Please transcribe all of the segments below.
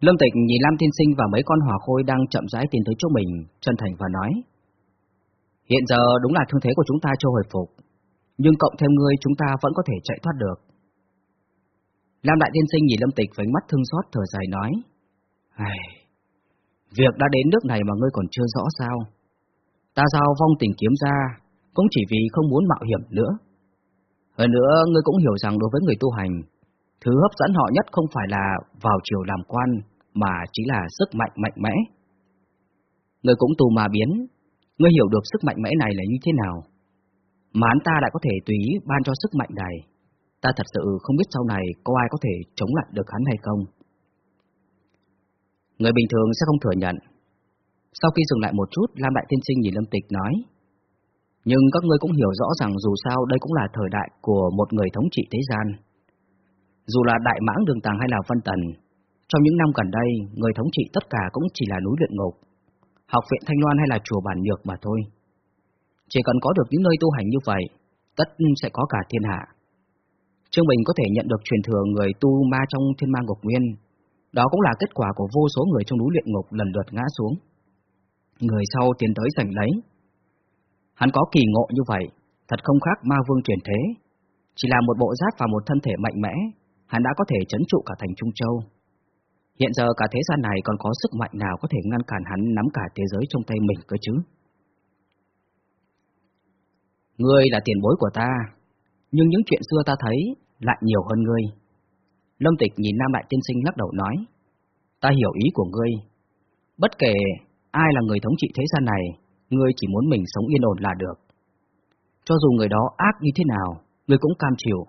Lâm Tịch nhìn Lam Thiên Sinh và mấy con hỏa khôi đang chậm rãi tiến tới chỗ mình, chân thành và nói. Hiện giờ đúng là thương thế của chúng ta chưa hồi phục, nhưng cộng thêm ngươi chúng ta vẫn có thể chạy thoát được. Lam Đại Thiên Sinh nhìn Lâm Tịch với mắt thương xót thở dài nói. Ai... Việc đã đến nước này mà ngươi còn chưa rõ sao? Ta giao vong tình kiếm ra, cũng chỉ vì không muốn mạo hiểm nữa. Hơn nữa, ngươi cũng hiểu rằng đối với người tu hành, thứ hấp dẫn họ nhất không phải là vào chiều làm quan, mà chỉ là sức mạnh mạnh mẽ. Ngươi cũng tù mà biến, ngươi hiểu được sức mạnh mẽ này là như thế nào. Mà hắn ta lại có thể tùy ban cho sức mạnh này. Ta thật sự không biết sau này có ai có thể chống lại được hắn hay không. Người bình thường sẽ không thừa nhận. Sau khi dừng lại một chút, Lam Đại Tiên Sinh nhìn Lâm Tịch nói, nhưng các ngươi cũng hiểu rõ rằng dù sao đây cũng là thời đại của một người thống trị thế gian. Dù là Đại Mãng Đường Tàng hay là văn Tần, trong những năm gần đây, người thống trị tất cả cũng chỉ là núi luyện ngục, học viện Thanh Loan hay là chùa Bản Nhược mà thôi. Chỉ cần có được những nơi tu hành như vậy, tất sẽ có cả thiên hạ. Trương Bình có thể nhận được truyền thừa người tu ma trong thiên ma ngục nguyên, đó cũng là kết quả của vô số người trong núi luyện ngục lần lượt ngã xuống. Người sau tiến tới giành lấy. Hắn có kỳ ngộ như vậy, thật không khác ma vương truyền thế. Chỉ là một bộ giáp và một thân thể mạnh mẽ, hắn đã có thể chấn trụ cả thành Trung Châu. Hiện giờ cả thế gian này còn có sức mạnh nào có thể ngăn cản hắn nắm cả thế giới trong tay mình cơ chứ? Ngươi là tiền bối của ta, nhưng những chuyện xưa ta thấy lại nhiều hơn ngươi. Lâm Tịch nhìn Nam Đại Tiên Sinh lắc đầu nói, ta hiểu ý của ngươi. Bất kể ai là người thống trị thế gian này, ngươi chỉ muốn mình sống yên ổn là được. Cho dù người đó ác như thế nào, ngươi cũng cam chịu,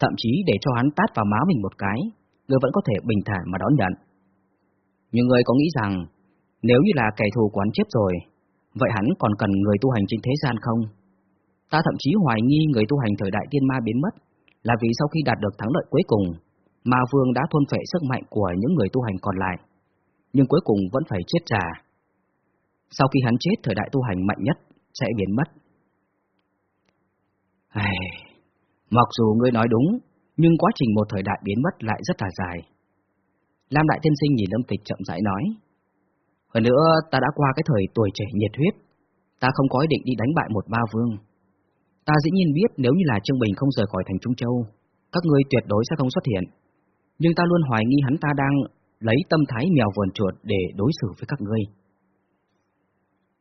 thậm chí để cho hắn tát vào má mình một cái, ngươi vẫn có thể bình thản mà đón nhận. Nhưng ngươi có nghĩ rằng, nếu như là kẻ thù quán chết rồi, vậy hắn còn cần người tu hành trên thế gian không? Ta thậm chí hoài nghi người tu hành thời đại tiên ma biến mất, là vì sau khi đạt được thắng lợi cuối cùng, Ma Vương đã thôn phệ sức mạnh của những người tu hành còn lại, nhưng cuối cùng vẫn phải chết già. Sau khi hắn chết, thời đại tu hành mạnh nhất sẽ biến mất. Ai... Mặc dù ngươi nói đúng, nhưng quá trình một thời đại biến mất lại rất là dài. Lam Đại Tiên Sinh nhìn Lâm Tịch chậm rãi nói. Hơn nữa, ta đã qua cái thời tuổi trẻ nhiệt huyết, ta không có ý định đi đánh bại một ba vương. Ta dĩ nhiên biết nếu như là Trương Bình không rời khỏi thành Trung Châu, các ngươi tuyệt đối sẽ không xuất hiện nhưng ta luôn hoài nghi hắn ta đang lấy tâm thái mèo vườn chuột để đối xử với các ngươi.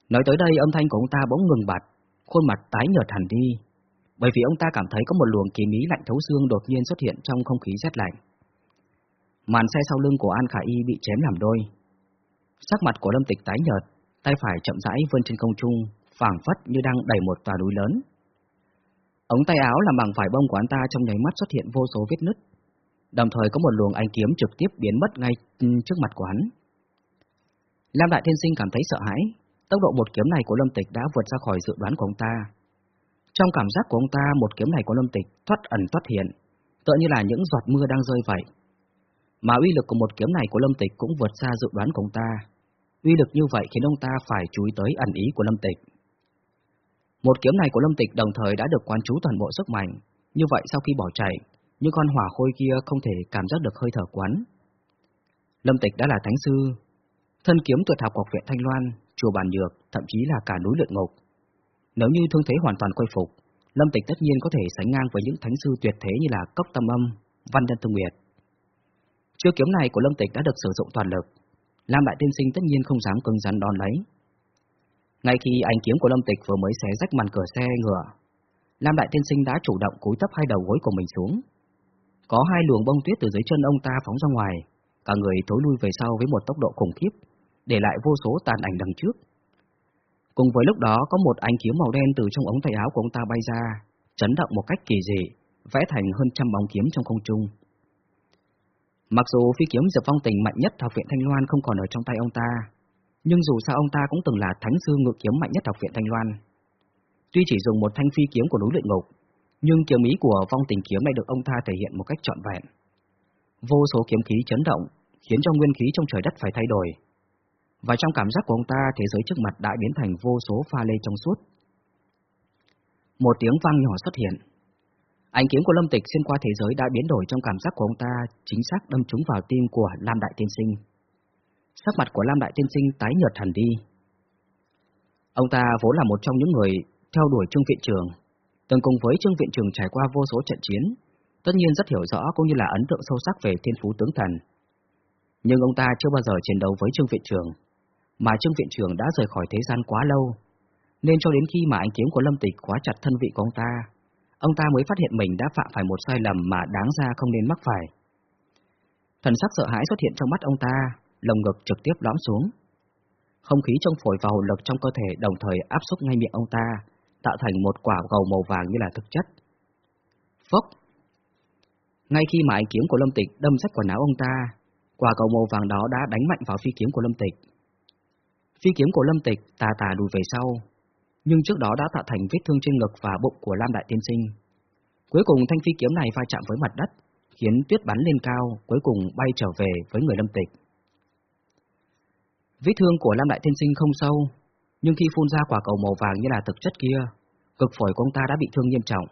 Nói tới đây âm thanh của ông ta bỗng ngừng bặt, khuôn mặt tái nhợt hẳn đi, bởi vì ông ta cảm thấy có một luồng kỳ mí lạnh thấu xương đột nhiên xuất hiện trong không khí rét lạnh. Màn xe sau lưng của An Khả Y bị chém làm đôi. Sắc mặt của Lâm Tịch tái nhợt, tay phải chậm rãi vươn trên không trung, phảng phất như đang đẩy một tòa núi lớn. Ống tay áo làm bằng vải bông của anh ta trong nháy mắt xuất hiện vô số vết nứt, đồng thời có một luồng ánh kiếm trực tiếp biến mất ngay ừ, trước mặt của hắn. Lam Đại Thiên Sinh cảm thấy sợ hãi, tốc độ một kiếm này của Lâm Tịch đã vượt ra khỏi dự đoán của ông ta. Trong cảm giác của ông ta, một kiếm này của Lâm Tịch thoát ẩn thoát hiện, tựa như là những giọt mưa đang rơi vậy. Mà uy lực của một kiếm này của Lâm Tịch cũng vượt xa dự đoán của ông ta. Uy lực như vậy khiến ông ta phải chú ý tới ẩn ý của Lâm Tịch. Một kiếm này của Lâm Tịch đồng thời đã được quán chú toàn bộ sức mạnh, như vậy sau khi bỏ chạy, những con hỏa khôi kia không thể cảm giác được hơi thở quán. Lâm Tịch đã là thánh sư, thân kiếm tuyệt học của viện Thanh Loan, chùa Bàn Nhược, thậm chí là cả núi luyện ngục. Nếu như thương thế hoàn toàn quay phục, Lâm Tịch tất nhiên có thể sánh ngang với những thánh sư tuyệt thế như là Cốc Tâm Âm, Văn Đân Thương Nguyệt. Chiêu kiếm này của Lâm Tịch đã được sử dụng toàn lực, Lam Đại Tiên Sinh tất nhiên không dám cứng rắn đón lấy. Ngay khi ánh kiếm của Lâm Tịch vừa mới xé rách màn cửa xe ngựa, Lam Đại Tiên Sinh đã chủ động cúi thấp hai đầu gối của mình xuống, có hai luồng bông tuyết từ dưới chân ông ta phóng ra ngoài, cả người thối lui về sau với một tốc độ khủng khiếp, để lại vô số tàn ảnh đằng trước. Cùng với lúc đó có một ánh kiếm màu đen từ trong ống tay áo của ông ta bay ra, chấn động một cách kỳ dị, vẽ thành hơn trăm bóng kiếm trong không trung. Mặc dù phi kiếm Diệp Phong Tình mạnh nhất học viện Thanh Loan không còn ở trong tay ông ta, nhưng dù sao ông ta cũng từng là thánh sư ngự kiếm mạnh nhất học viện Thanh Loan. Tuy chỉ dùng một thanh phi kiếm của núi luyện ngục, nhưng kiếm ý của vong tình kiếm lại được ông ta thể hiện một cách trọn vẹn. Vô số kiếm khí chấn động, khiến cho nguyên khí trong trời đất phải thay đổi. Và trong cảm giác của ông ta, thế giới trước mặt đã biến thành vô số pha lê trong suốt. Một tiếng vang nhỏ xuất hiện. Ánh kiếm của Lâm Tịch xuyên qua thế giới đã biến đổi trong cảm giác của ông ta, chính xác đâm trúng vào tim của Lam Đại Tiên Sinh. Sắc mặt của Lam Đại Tiên Sinh tái nhợt hẳn đi. Ông ta vốn là một trong những người theo đuổi Trương Viện Trường, từng cùng với Trương Viện Trường trải qua vô số trận chiến, tất nhiên rất hiểu rõ cũng như là ấn tượng sâu sắc về thiên phú tướng thần. Nhưng ông ta chưa bao giờ chiến đấu với Trương Viện Trường, mà Trương Viện Trường đã rời khỏi thế gian quá lâu, nên cho đến khi mà ánh kiếm của Lâm Tịch khóa chặt thân vị của ông ta, ông ta mới phát hiện mình đã phạm phải một sai lầm mà đáng ra không nên mắc phải. Thần sắc sợ hãi xuất hiện trong mắt ông ta, lồng ngực trực tiếp lõm xuống. Không khí trong phổi và hồn lực trong cơ thể đồng thời áp xúc ngay miệng ông ta, tạo thành một quả gầu màu vàng như là thực chất. Phốc! Ngay khi mà ánh kiếm của Lâm Tịch đâm rách quần áo ông ta, quả cầu màu vàng đó đã đánh mạnh vào phi kiếm của Lâm Tịch. Phi kiếm của Lâm Tịch tà tà lùi về sau, nhưng trước đó đã tạo thành vết thương trên ngực và bụng của Lam Đại Tiên Sinh. Cuối cùng thanh phi kiếm này va chạm với mặt đất, khiến tuyết bắn lên cao, cuối cùng bay trở về với người Lâm Tịch. Vết thương của Lam Đại Tiên Sinh không sâu, nhưng khi phun ra quả cầu màu vàng như là thực chất kia, cực phổi của ông ta đã bị thương nghiêm trọng.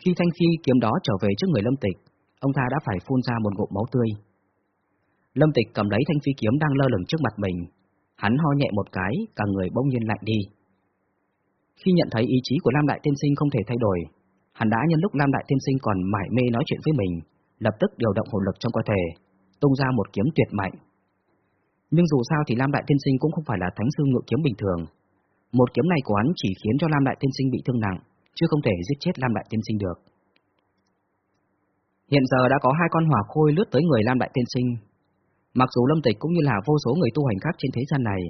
Khi thanh phi kiếm đó trở về trước người Lâm Tịch, ông ta đã phải phun ra một ngụm máu tươi. Lâm Tịch cầm lấy thanh phi kiếm đang lơ lửng trước mặt mình, hắn ho nhẹ một cái, cả người bỗng nhiên lạnh đi. Khi nhận thấy ý chí của Lam Đại Tiên Sinh không thể thay đổi, hắn đã nhân lúc Lam Đại Tiên Sinh còn mải mê nói chuyện với mình, lập tức điều động hồn lực trong cơ thể, tung ra một kiếm tuyệt mạnh. Nhưng dù sao thì Lam Đại Tiên Sinh cũng không phải là thánh sư ngự kiếm bình thường. Một kiếm này của hắn chỉ khiến cho Lam Đại Tiên Sinh bị thương nặng, chứ không thể giết chết Lam Đại Tiên Sinh được. Hiện giờ đã có hai con hỏa khôi lướt tới người Lam Đại Tiên Sinh. Mặc dù Lâm Tịch cũng như là vô số người tu hành khác trên thế gian này,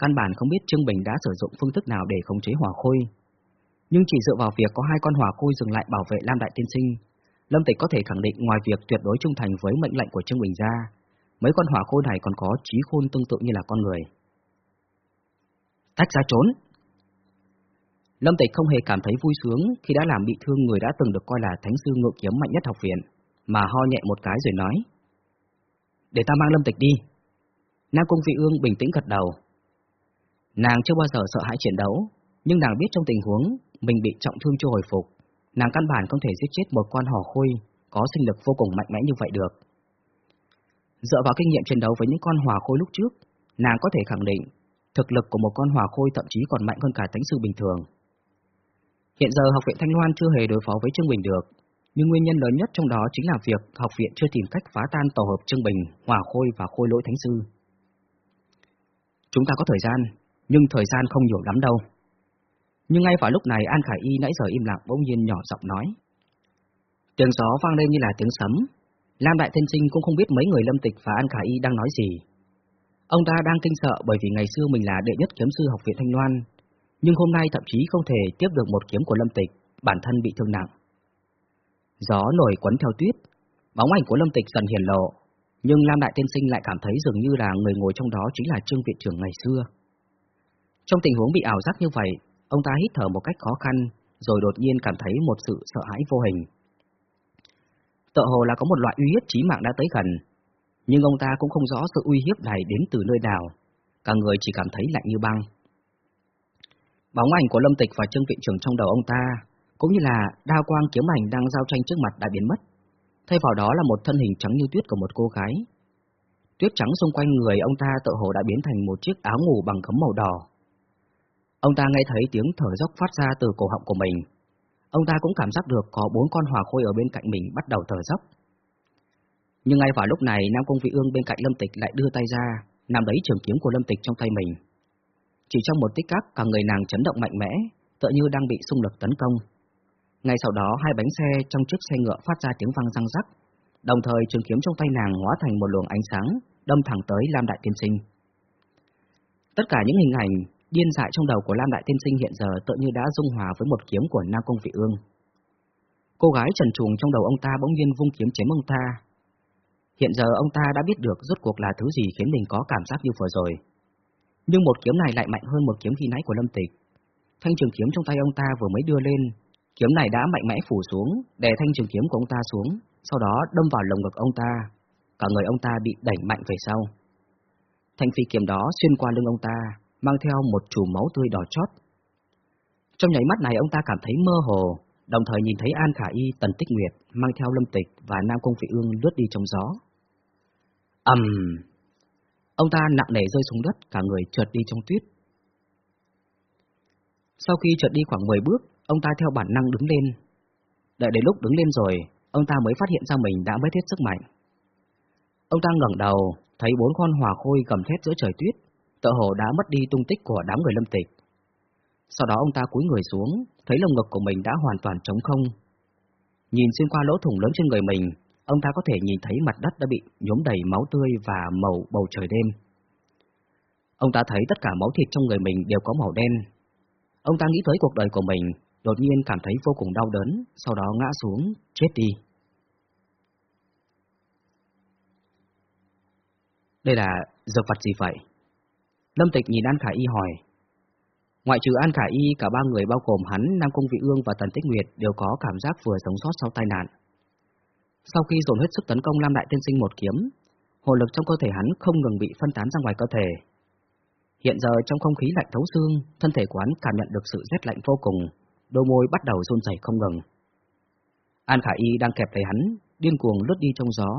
căn bản không biết Trương Bình đã sử dụng phương thức nào để khống chế hỏa khôi. Nhưng chỉ dựa vào việc có hai con hỏa khôi dừng lại bảo vệ Lam Đại Tiên Sinh, Lâm Tịch có thể khẳng định ngoài việc tuyệt đối trung thành với mệnh lệnh của Trương Bình ra, mấy con hỏa khôi này còn có trí khôn tương tự như là con người. Tách ra trốn! Lâm Tịch không hề cảm thấy vui sướng khi đã làm bị thương người đã từng được coi là thánh sư ngự kiếm mạnh nhất học viện, mà ho nhẹ một cái rồi nói. Để ta mang Lâm Tịch đi. Nam Cung Vị Ương bình tĩnh gật đầu. Nàng chưa bao giờ sợ hãi chiến đấu, nhưng nàng biết trong tình huống mình bị trọng thương chưa hồi phục, nàng căn bản không thể giết chết một con hỏa khôi có sinh lực vô cùng mạnh mẽ như vậy được. Dựa vào kinh nghiệm chiến đấu với những con hỏa khôi lúc trước, nàng có thể khẳng định thực lực của một con hỏa khôi thậm chí còn mạnh hơn cả thánh sư bình thường. Hiện giờ học viện Thanh Loan chưa hề đối phó với Trương Bình được, nhưng nguyên nhân lớn nhất trong đó chính là việc học viện chưa tìm cách phá tan tổ hợp Trương Bình, hòa Khôi và Khôi Lỗi Thánh Sư. Chúng ta có thời gian, nhưng thời gian không nhiều lắm đâu. Nhưng ngay vào lúc này An Khải Y nãy giờ im lặng bỗng nhiên nhỏ giọng nói. Tiếng gió vang lên như là tiếng sấm. Lam Đại Thiên Sinh cũng không biết mấy người lâm tịch và An Khải Y đang nói gì. Ông ta đang kinh sợ bởi vì ngày xưa mình là đệ nhất kiếm sư học viện Thanh Loan, nhưng hôm nay thậm chí không thể tiếp được một kiếm của Lâm Tịch, bản thân bị thương nặng. Gió nổi quấn theo tuyết, bóng ảnh của Lâm Tịch dần hiển lộ, nhưng Lam Đại Tiên Sinh lại cảm thấy dường như là người ngồi trong đó chính là Trương Viện trưởng ngày xưa. Trong tình huống bị ảo giác như vậy, ông ta hít thở một cách khó khăn, rồi đột nhiên cảm thấy một sự sợ hãi vô hình. Tợ hồ là có một loại uy hiếp chí mạng đã tới gần, nhưng ông ta cũng không rõ sự uy hiếp này đến từ nơi nào, cả người chỉ cảm thấy lạnh như băng. Bóng ảnh của Lâm Tịch và Trương Viện trưởng trong đầu ông ta, cũng như là đao quang kiếm ảnh đang giao tranh trước mặt đã biến mất. Thay vào đó là một thân hình trắng như tuyết của một cô gái. Tuyết trắng xung quanh người ông ta tự hồ đã biến thành một chiếc áo ngủ bằng gấm màu đỏ. Ông ta nghe thấy tiếng thở dốc phát ra từ cổ họng của mình. Ông ta cũng cảm giác được có bốn con hỏa khôi ở bên cạnh mình bắt đầu thở dốc. Nhưng ngay vào lúc này, Nam Cung Vị Ương bên cạnh Lâm Tịch lại đưa tay ra, nằm lấy trường kiếm của Lâm Tịch trong tay mình. Chỉ trong một tích tắc, cả người nàng chấn động mạnh mẽ, tựa như đang bị xung lực tấn công. Ngay sau đó, hai bánh xe trong chiếc xe ngựa phát ra tiếng vang răng rắc, đồng thời trường kiếm trong tay nàng hóa thành một luồng ánh sáng, đâm thẳng tới Lam Đại Tiên Sinh. Tất cả những hình ảnh điên dại trong đầu của Lam Đại Tiên Sinh hiện giờ tựa như đã dung hòa với một kiếm của Nam Công Vị Ương. Cô gái trần truồng trong đầu ông ta bỗng nhiên vung kiếm chém ông ta. Hiện giờ ông ta đã biết được rốt cuộc là thứ gì khiến mình có cảm giác như vừa rồi nhưng một kiếm này lại mạnh hơn một kiếm khi nãy của Lâm Tịch. Thanh trường kiếm trong tay ông ta vừa mới đưa lên, kiếm này đã mạnh mẽ phủ xuống, đè thanh trường kiếm của ông ta xuống, sau đó đâm vào lồng ngực ông ta. Cả người ông ta bị đẩy mạnh về sau. Thanh phi kiếm đó xuyên qua lưng ông ta, mang theo một chùm máu tươi đỏ chót. Trong nháy mắt này ông ta cảm thấy mơ hồ, đồng thời nhìn thấy An Khả Y, Tần Tích Nguyệt mang theo Lâm Tịch và Nam Công Vị Ương lướt đi trong gió. ầm, um, Ông ta nặng nề rơi xuống đất, cả người trượt đi trong tuyết. Sau khi trượt đi khoảng 10 bước, ông ta theo bản năng đứng lên. Đợi đến lúc đứng lên rồi, ông ta mới phát hiện ra mình đã mất hết sức mạnh. Ông ta ngẩng đầu, thấy bốn con hỏa khôi gầm thét giữa trời tuyết, tựa hồ đã mất đi tung tích của đám người lâm tịch. Sau đó ông ta cúi người xuống, thấy lồng ngực của mình đã hoàn toàn trống không. Nhìn xuyên qua lỗ thủng lớn trên người mình, ông ta có thể nhìn thấy mặt đất đã bị nhuốm đầy máu tươi và màu bầu trời đêm. Ông ta thấy tất cả máu thịt trong người mình đều có màu đen. Ông ta nghĩ tới cuộc đời của mình, đột nhiên cảm thấy vô cùng đau đớn, sau đó ngã xuống, chết đi. Đây là dược vật gì vậy? Lâm Tịch nhìn An Khả Y hỏi. Ngoại trừ An Khả Y, cả ba người bao gồm hắn, Nam Công Vị Ương và Tần Tích Nguyệt đều có cảm giác vừa sống sót sau tai nạn. Sau khi dồn hết sức tấn công Lam Đại Tiên Sinh một kiếm, hồn lực trong cơ thể hắn không ngừng bị phân tán ra ngoài cơ thể. Hiện giờ trong không khí lạnh thấu xương, thân thể của hắn cảm nhận được sự rét lạnh vô cùng, đôi môi bắt đầu run rẩy không ngừng. An Khả Y đang kẹp lấy hắn, điên cuồng lướt đi trong gió.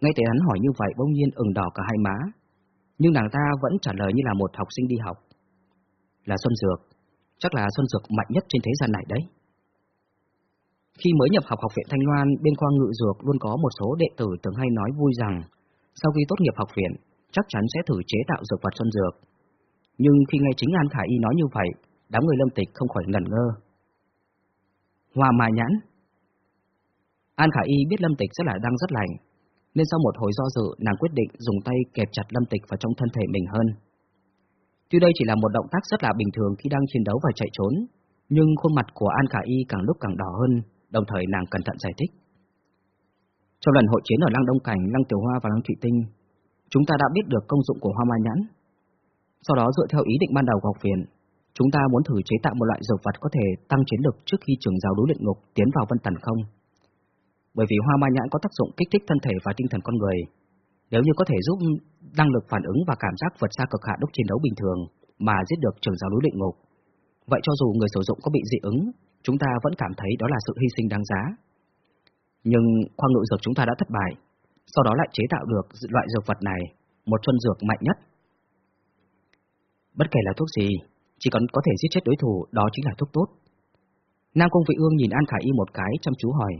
Ngay thấy hắn hỏi như vậy bỗng nhiên ửng đỏ cả hai má, nhưng nàng ta vẫn trả lời như là một học sinh đi học. Là Xuân Dược, chắc là Xuân Dược mạnh nhất trên thế gian này đấy. Khi mới nhập học học viện Thanh Loan, bên khoa ngự dược luôn có một số đệ tử từng hay nói vui rằng, sau khi tốt nghiệp học viện, chắc chắn sẽ thử chế tạo dược vật Xuân Dược. Nhưng khi nghe chính An Khả Y nói như vậy, đám người lâm tịch không khỏi ngẩn ngơ. Hoa mai nhãn An Khả Y biết lâm tịch rất là đang rất lành, nên sau một hồi do dự, nàng quyết định dùng tay kẹp chặt lâm tịch vào trong thân thể mình hơn. Tuy đây chỉ là một động tác rất là bình thường khi đang chiến đấu và chạy trốn, nhưng khuôn mặt của An Khả Y càng lúc càng đỏ hơn, đồng thời nàng cẩn thận giải thích. Trong lần hội chiến ở Lăng Đông Cảnh, Lăng Tiểu Hoa và Lăng Thụy Tinh, chúng ta đã biết được công dụng của hoa mai nhãn. Sau đó dựa theo ý định ban đầu của học viện, chúng ta muốn thử chế tạo một loại dược vật có thể tăng chiến lực trước khi trường giáo đối luyện ngục tiến vào vân tần không. Bởi vì hoa mai nhãn có tác dụng kích thích thân thể và tinh thần con người, nếu như có thể giúp năng lực phản ứng và cảm giác vượt xa cực hạn đúc chiến đấu bình thường mà giết được trường giáo đối luyện ngục, vậy cho dù người sử dụng có bị dị ứng, chúng ta vẫn cảm thấy đó là sự hy sinh đáng giá. Nhưng khoa ngự dược chúng ta đã thất bại, sau đó lại chế tạo được loại dược vật này, một chân dược mạnh nhất. Bất kể là thuốc gì, chỉ cần có thể giết chết đối thủ, đó chính là thuốc tốt. Nam Công Vị Ương nhìn An Khải Y một cái, chăm chú hỏi.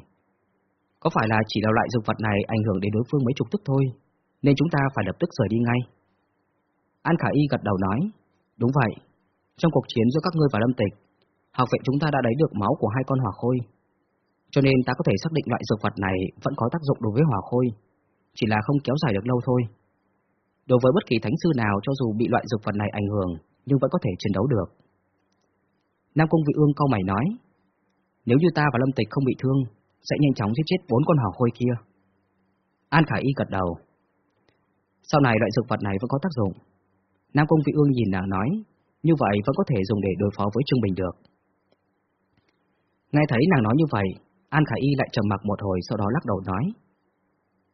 Có phải là chỉ là loại dược vật này ảnh hưởng đến đối phương mấy chục tức thôi, nên chúng ta phải lập tức rời đi ngay? An Khải Y gật đầu nói. Đúng vậy, trong cuộc chiến giữa các ngươi và Lâm Tịch, học viện chúng ta đã lấy được máu của hai con hỏa khôi. Cho nên ta có thể xác định loại dược vật này vẫn có tác dụng đối với hỏa khôi, chỉ là không kéo dài được lâu thôi. Đối với bất kỳ thánh sư nào cho dù bị loại dược vật này ảnh hưởng, nhưng vẫn có thể chiến đấu được. Nam Cung Vị Ương câu mày nói, nếu như ta và Lâm Tịch không bị thương, sẽ nhanh chóng giết chết bốn con hỏa khôi kia. An Khải Y gật đầu. Sau này loại dược vật này vẫn có tác dụng. Nam Cung Vị Ương nhìn nàng nói, như vậy vẫn có thể dùng để đối phó với Trương Bình được. Nghe thấy nàng nói như vậy, An Khải Y lại trầm mặc một hồi sau đó lắc đầu nói.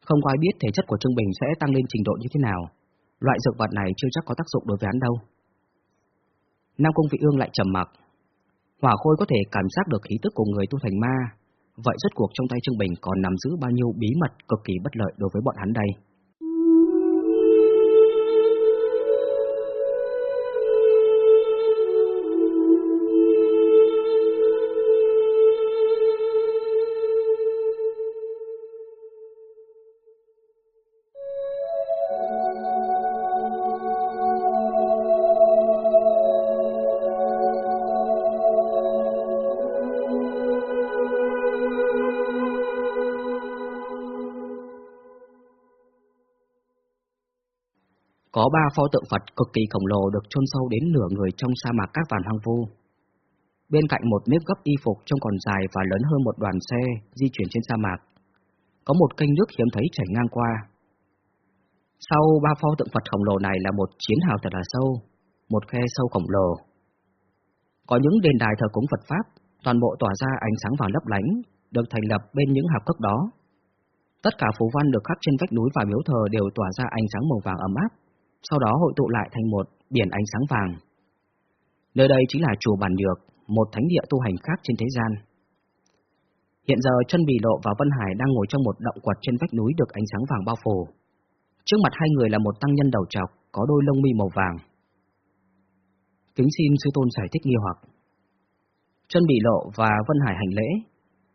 Không có ai biết thể chất của Trương Bình sẽ tăng lên trình độ như thế nào. Loại dược vật này chưa chắc có tác dụng đối với hắn đâu. Nam Cung Vị Ương lại trầm mặc. Hỏa Khôi có thể cảm giác được khí tức của người tu thành ma, vậy rốt cuộc trong tay Trương Bình còn nằm giữ bao nhiêu bí mật cực kỳ bất lợi đối với bọn hắn đây? Có ba pho tượng Phật cực kỳ khổng lồ được chôn sâu đến nửa người trong sa mạc các vàn hoang vu. Bên cạnh một nếp gấp y phục trông còn dài và lớn hơn một đoàn xe di chuyển trên sa mạc. Có một kênh nước hiếm thấy chảy ngang qua. Sau ba pho tượng Phật khổng lồ này là một chiến hào thật là sâu, một khe sâu khổng lồ. Có những đền đài thờ cúng Phật Pháp, toàn bộ tỏa ra ánh sáng vàng lấp lánh, được thành lập bên những hạp cốc đó. Tất cả phù văn được khắc trên vách núi và miếu thờ đều tỏa ra ánh sáng màu vàng ấm áp, sau đó hội tụ lại thành một biển ánh sáng vàng. Nơi đây chính là chùa Bản Nhược, một thánh địa tu hành khác trên thế gian. Hiện giờ chân Bì Lộ và Vân Hải đang ngồi trong một động quật trên vách núi được ánh sáng vàng bao phủ. Trước mặt hai người là một tăng nhân đầu trọc, có đôi lông mi màu vàng. Kính xin sư tôn giải thích nghi hoặc. Chân bị lộ và Vân Hải hành lễ.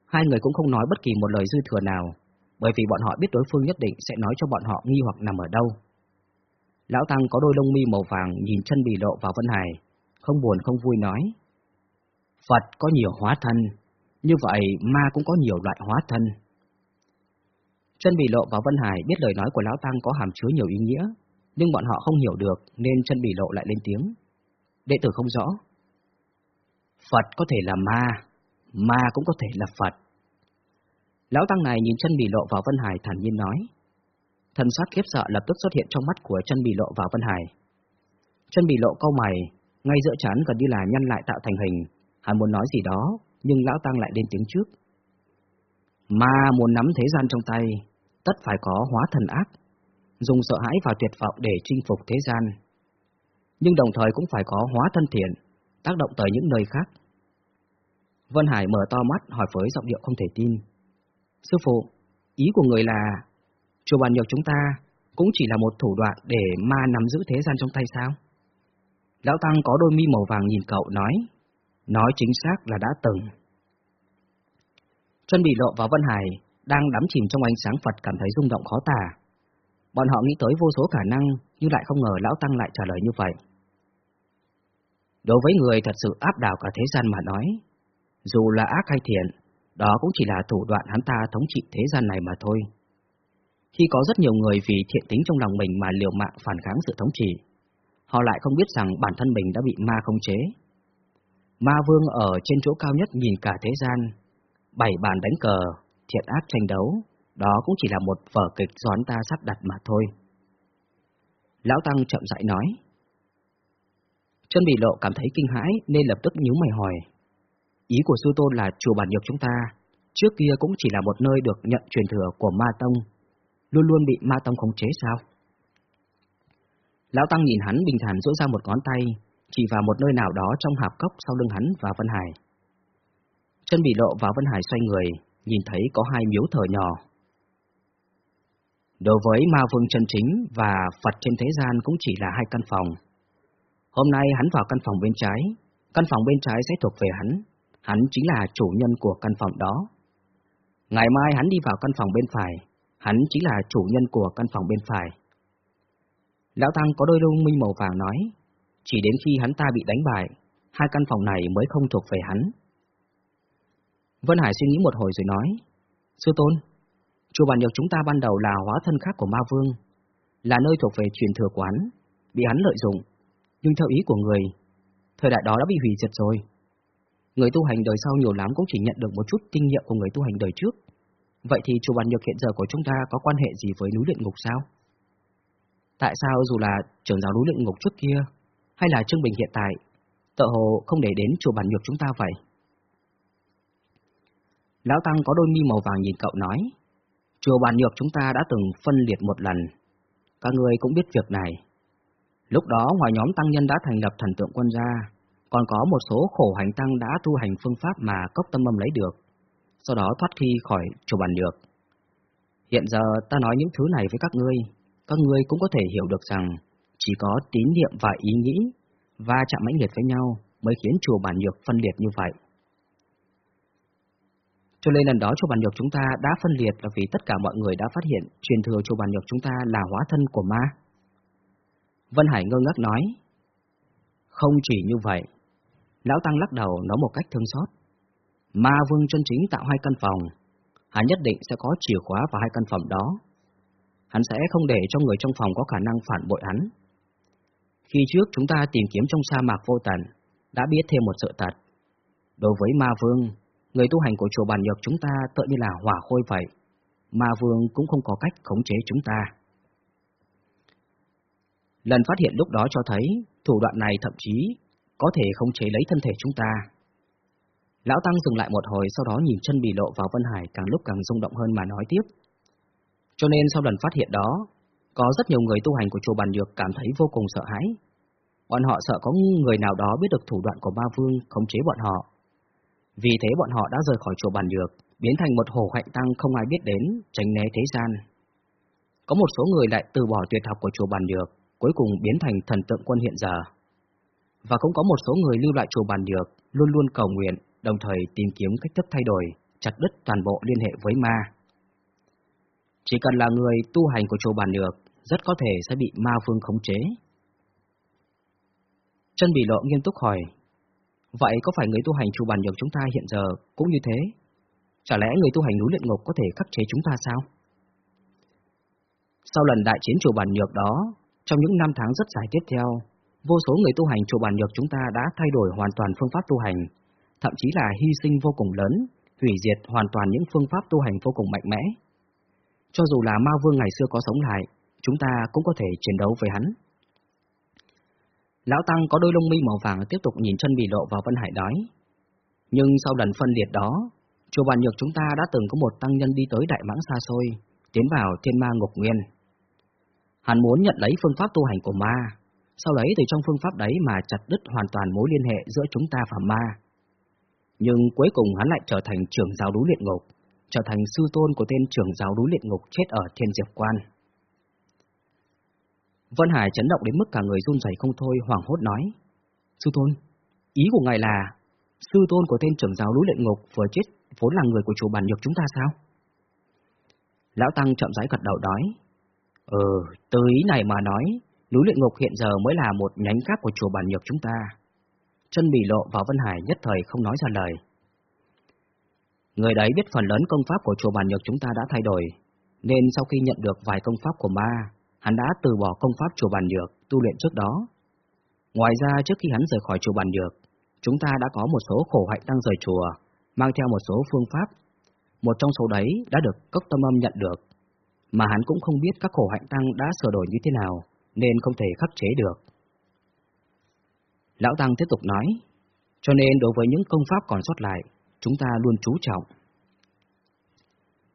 Hai người cũng không nói bất kỳ một lời dư thừa nào, bởi vì bọn họ biết đối phương nhất định sẽ nói cho bọn họ nghi hoặc nằm ở đâu. Lão Tăng có đôi lông mi màu vàng nhìn chân bị lộ vào Vân Hải, không buồn không vui nói. Phật có nhiều hóa thân, như vậy ma cũng có nhiều loại hóa thân. Chân bị lộ vào Vân Hải biết lời nói của Lão Tăng có hàm chứa nhiều ý nghĩa, nhưng bọn họ không hiểu được nên chân bị lộ lại lên tiếng. Đệ tử không rõ. Phật có thể là ma, ma cũng có thể là Phật. Lão Tăng này nhìn chân bị lộ vào Vân Hải thản nhiên nói. Thần sắc khiếp sợ lập tức xuất hiện trong mắt của chân bị lộ và Vân Hải. Chân bị lộ câu mày, ngay giữa chán gần như là nhăn lại tạo thành hình, hắn muốn nói gì đó, nhưng Lão Tăng lại lên tiếng trước. Ma muốn nắm thế gian trong tay, tất phải có hóa thần ác, dùng sợ hãi và tuyệt vọng để chinh phục thế gian. Nhưng đồng thời cũng phải có hóa thân thiện, tác động tới những nơi khác. Vân Hải mở to mắt hỏi với giọng điệu không thể tin. Sư phụ, ý của người là, chùa bàn nhược chúng ta cũng chỉ là một thủ đoạn để ma nắm giữ thế gian trong tay sao? Lão Tăng có đôi mi màu vàng nhìn cậu nói, nói chính xác là đã từng. Chân bị lộ vào Vân Hải đang đắm chìm trong ánh sáng Phật cảm thấy rung động khó tả. Bọn họ nghĩ tới vô số khả năng, nhưng lại không ngờ Lão Tăng lại trả lời như vậy. Đối với người thật sự áp đảo cả thế gian mà nói, dù là ác hay thiện, đó cũng chỉ là thủ đoạn hắn ta thống trị thế gian này mà thôi. Khi có rất nhiều người vì thiện tính trong lòng mình mà liều mạng phản kháng sự thống trị, họ lại không biết rằng bản thân mình đã bị ma khống chế. Ma vương ở trên chỗ cao nhất nhìn cả thế gian, bảy bàn đánh cờ, thiện ác tranh đấu, đó cũng chỉ là một vở kịch do hắn ta sắp đặt mà thôi. Lão Tăng chậm rãi nói. Chân bị lộ cảm thấy kinh hãi nên lập tức nhíu mày hỏi. Ý của sư tôn là chùa bản nhược chúng ta, trước kia cũng chỉ là một nơi được nhận truyền thừa của ma tông, luôn luôn bị ma tông khống chế sao? Lão Tăng nhìn hắn bình thản rỗi ra một ngón tay, chỉ vào một nơi nào đó trong hạp cốc sau lưng hắn và Vân Hải. Chân bị lộ và Vân Hải xoay người, nhìn thấy có hai miếu thờ nhỏ. Đối với ma vương chân chính và Phật trên thế gian cũng chỉ là hai căn phòng. Hôm nay hắn vào căn phòng bên trái, căn phòng bên trái sẽ thuộc về hắn, hắn chính là chủ nhân của căn phòng đó. Ngày mai hắn đi vào căn phòng bên phải, hắn chính là chủ nhân của căn phòng bên phải. Lão Tăng có đôi lông minh màu vàng nói, chỉ đến khi hắn ta bị đánh bại, hai căn phòng này mới không thuộc về hắn. Vân Hải suy nghĩ một hồi rồi nói, Sư Tôn, chùa bản nhược chúng ta ban đầu là hóa thân khác của Ma Vương, là nơi thuộc về truyền thừa quán, bị hắn lợi dụng, nhưng theo ý của người, thời đại đó đã bị hủy diệt rồi. Người tu hành đời sau nhiều lắm cũng chỉ nhận được một chút kinh nghiệm của người tu hành đời trước. Vậy thì chùa bản nhược hiện giờ của chúng ta có quan hệ gì với núi luyện ngục sao? Tại sao dù là trưởng giáo núi luyện ngục trước kia, hay là Trương Bình hiện tại, tợ hồ không để đến chùa bản nhược chúng ta vậy? Lão Tăng có đôi mi màu vàng nhìn cậu nói, chùa bản nhược chúng ta đã từng phân liệt một lần, các người cũng biết việc này. Lúc đó ngoài nhóm tăng nhân đã thành lập thần tượng quân gia, còn có một số khổ hành tăng đã tu hành phương pháp mà cốc tâm âm lấy được, sau đó thoát khi khỏi chùa bản nhược. Hiện giờ ta nói những thứ này với các ngươi, các ngươi cũng có thể hiểu được rằng chỉ có tín niệm và ý nghĩ và chạm mãnh liệt với nhau mới khiến chùa bản nhược phân liệt như vậy. Cho nên lần đó chùa bản nhược chúng ta đã phân liệt là vì tất cả mọi người đã phát hiện truyền thừa chùa bản nhược chúng ta là hóa thân của ma. Vân Hải ngơ ngác nói, không chỉ như vậy, Lão Tăng lắc đầu nói một cách thương xót. Ma vương chân chính tạo hai căn phòng, hắn nhất định sẽ có chìa khóa vào hai căn phòng đó. Hắn sẽ không để cho người trong phòng có khả năng phản bội hắn. Khi trước chúng ta tìm kiếm trong sa mạc vô tận, đã biết thêm một sự thật. Đối với ma vương, người tu hành của chùa bàn nhược chúng ta tự như là hỏa khôi vậy. Ma vương cũng không có cách khống chế chúng ta. Lần phát hiện lúc đó cho thấy, thủ đoạn này thậm chí có thể khống chế lấy thân thể chúng ta. Lão Tăng dừng lại một hồi sau đó nhìn chân bị lộ vào Vân Hải càng lúc càng rung động hơn mà nói tiếp. Cho nên sau lần phát hiện đó, có rất nhiều người tu hành của chùa Bàn Nhược cảm thấy vô cùng sợ hãi. Bọn họ sợ có người nào đó biết được thủ đoạn của ba vương khống chế bọn họ. Vì thế bọn họ đã rời khỏi chùa Bàn Nhược, biến thành một hồ hạnh tăng không ai biết đến, tránh né thế gian. có một số người lại từ bỏ tuyệt học của chùa Bàn Nhược, cuối cùng biến thành thần tượng quân hiện giờ. Và cũng có một số người lưu lại chùa Bàn Nhược, luôn luôn cầu nguyện, đồng thời tìm kiếm cách thức thay đổi, chặt đứt toàn bộ liên hệ với ma. Chỉ cần là người tu hành của chùa bản Nhược, rất có thể sẽ bị ma vương khống chế. Chân bị lộ nghiêm túc hỏi, vậy có phải người tu hành chùa bản Nhược chúng ta hiện giờ cũng như thế? Chả lẽ người tu hành núi luyện ngục có thể khắc chế chúng ta sao? Sau lần đại chiến chùa bản Nhược đó, trong những năm tháng rất dài tiếp theo, vô số người tu hành chùa bản Nhược chúng ta đã thay đổi hoàn toàn phương pháp tu hành, thậm chí là hy sinh vô cùng lớn, hủy diệt hoàn toàn những phương pháp tu hành vô cùng mạnh mẽ. Cho dù là Ma Vương ngày xưa có sống lại, chúng ta cũng có thể chiến đấu với hắn. Lão Tăng có đôi lông mi màu vàng tiếp tục nhìn chân bị lộ vào Vân Hải đói. Nhưng sau lần phân liệt đó, chùa Bàn Nhược chúng ta đã từng có một tăng nhân đi tới Đại Mãng xa xôi, tiến vào thiên ma ngục nguyên. Hắn muốn nhận lấy phương pháp tu hành của ma, sau đấy từ trong phương pháp đấy mà chặt đứt hoàn toàn mối liên hệ giữa chúng ta và ma. Nhưng cuối cùng hắn lại trở thành trưởng giáo đú luyện ngục, trở thành sư tôn của tên trưởng giáo đú luyện ngục chết ở thiên diệp quan. Vân Hải chấn động đến mức cả người run rẩy không thôi, hoảng hốt nói. Sư tôn, ý của ngài là sư tôn của tên trưởng giáo đú luyện ngục vừa chết vốn là người của chủ bản nhược chúng ta sao? Lão Tăng chậm rãi gật đầu nói. Ừ, từ ý này mà nói, núi luyện ngục hiện giờ mới là một nhánh khác của chùa bản nhược chúng ta. Chân bị lộ vào Vân Hải nhất thời không nói ra lời. Người đấy biết phần lớn công pháp của chùa Bàn nhược chúng ta đã thay đổi, nên sau khi nhận được vài công pháp của ma, hắn đã từ bỏ công pháp chùa Bàn nhược tu luyện trước đó. Ngoài ra trước khi hắn rời khỏi chùa Bàn nhược, chúng ta đã có một số khổ hạnh tăng rời chùa, mang theo một số phương pháp một trong số đấy đã được cốc tâm âm nhận được, mà hắn cũng không biết các khổ hạnh tăng đã sửa đổi như thế nào, nên không thể khắc chế được. Lão Tăng tiếp tục nói, cho nên đối với những công pháp còn sót lại, chúng ta luôn chú trọng.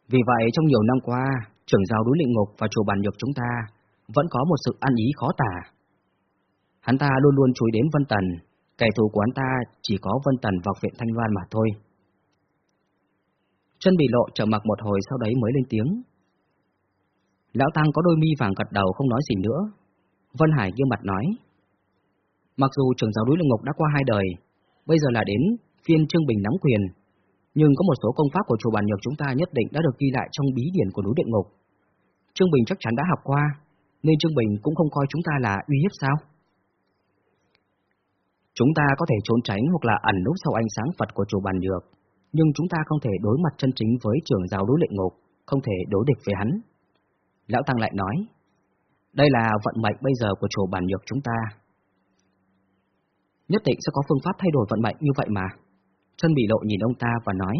Vì vậy trong nhiều năm qua, trưởng giáo đối lịnh ngục và chùa bàn nhược chúng ta vẫn có một sự ăn ý khó tả. Hắn ta luôn luôn chú ý đến Vân Tần, kẻ thù của hắn ta chỉ có Vân Tần và viện Thanh Loan mà thôi. Chân bị lộ trở mặc một hồi sau đấy mới lên tiếng. Lão Tăng có đôi mi vàng gật đầu không nói gì nữa. Vân Hải gương mặt nói. Mặc dù trưởng giáo núi luyện ngục đã qua hai đời, bây giờ là đến phiên Trương Bình nắm quyền, nhưng có một số công pháp của chùa Bàn Nhược chúng ta nhất định đã được ghi lại trong bí điển của núi địa ngục. Trương Bình chắc chắn đã học qua, nên Trương Bình cũng không coi chúng ta là uy hiếp sao? Chúng ta có thể trốn tránh hoặc là ẩn núp sau ánh sáng Phật của chùa Bàn Nhược, nhưng chúng ta không thể đối mặt chân chính với trưởng giáo núi Địa ngục, không thể đối địch với hắn. Lão Tăng lại nói, đây là vận mệnh bây giờ của chùa bản nhược chúng ta. Nhất định sẽ có phương pháp thay đổi vận mệnh như vậy mà. Chân bị lộ nhìn ông ta và nói,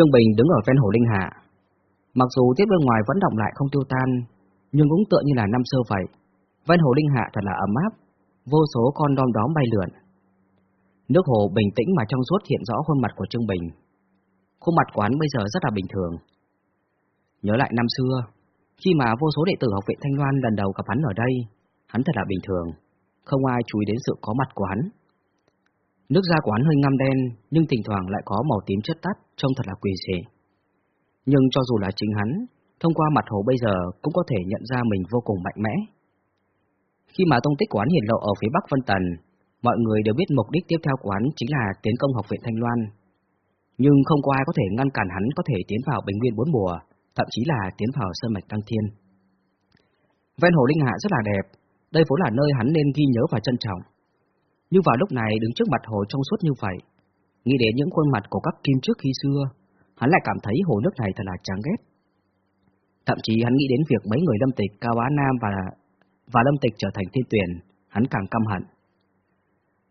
Trương Bình đứng ở ven hồ Linh Hạ. Mặc dù tiết bên ngoài vẫn động lại không tiêu tan, nhưng cũng tựa như là năm xưa vậy. Ven hồ Linh Hạ thật là ấm áp, vô số con đom đóm bay lượn. Nước hồ bình tĩnh mà trong suốt hiện rõ khuôn mặt của Trương Bình. Khuôn mặt quán bây giờ rất là bình thường. Nhớ lại năm xưa, khi mà vô số đệ tử học viện Thanh Loan lần đầu gặp hắn ở đây, hắn thật là bình thường, không ai chú ý đến sự có mặt của hắn. Nước da của hắn hơi ngăm đen, nhưng thỉnh thoảng lại có màu tím chất tắt, trông thật là quỷ dị. Nhưng cho dù là chính hắn, thông qua mặt hồ bây giờ cũng có thể nhận ra mình vô cùng mạnh mẽ. Khi mà tông tích Quán hiện lộ ở phía bắc Vân Tần, mọi người đều biết mục đích tiếp theo của hắn chính là tiến công học viện Thanh Loan. Nhưng không có ai có thể ngăn cản hắn có thể tiến vào Bình Nguyên bốn mùa, thậm chí là tiến vào Sơn Mạch Tăng Thiên. Ven hồ Linh Hạ rất là đẹp, đây vốn là nơi hắn nên ghi nhớ và trân trọng. Nhưng vào lúc này đứng trước mặt hồ trong suốt như vậy, nghĩ đến những khuôn mặt của các kim trước khi xưa, hắn lại cảm thấy hồ nước này thật là chán ghét. Thậm chí hắn nghĩ đến việc mấy người lâm tịch Cao Á Nam và và lâm tịch trở thành thiên tuyển, hắn càng căm hận.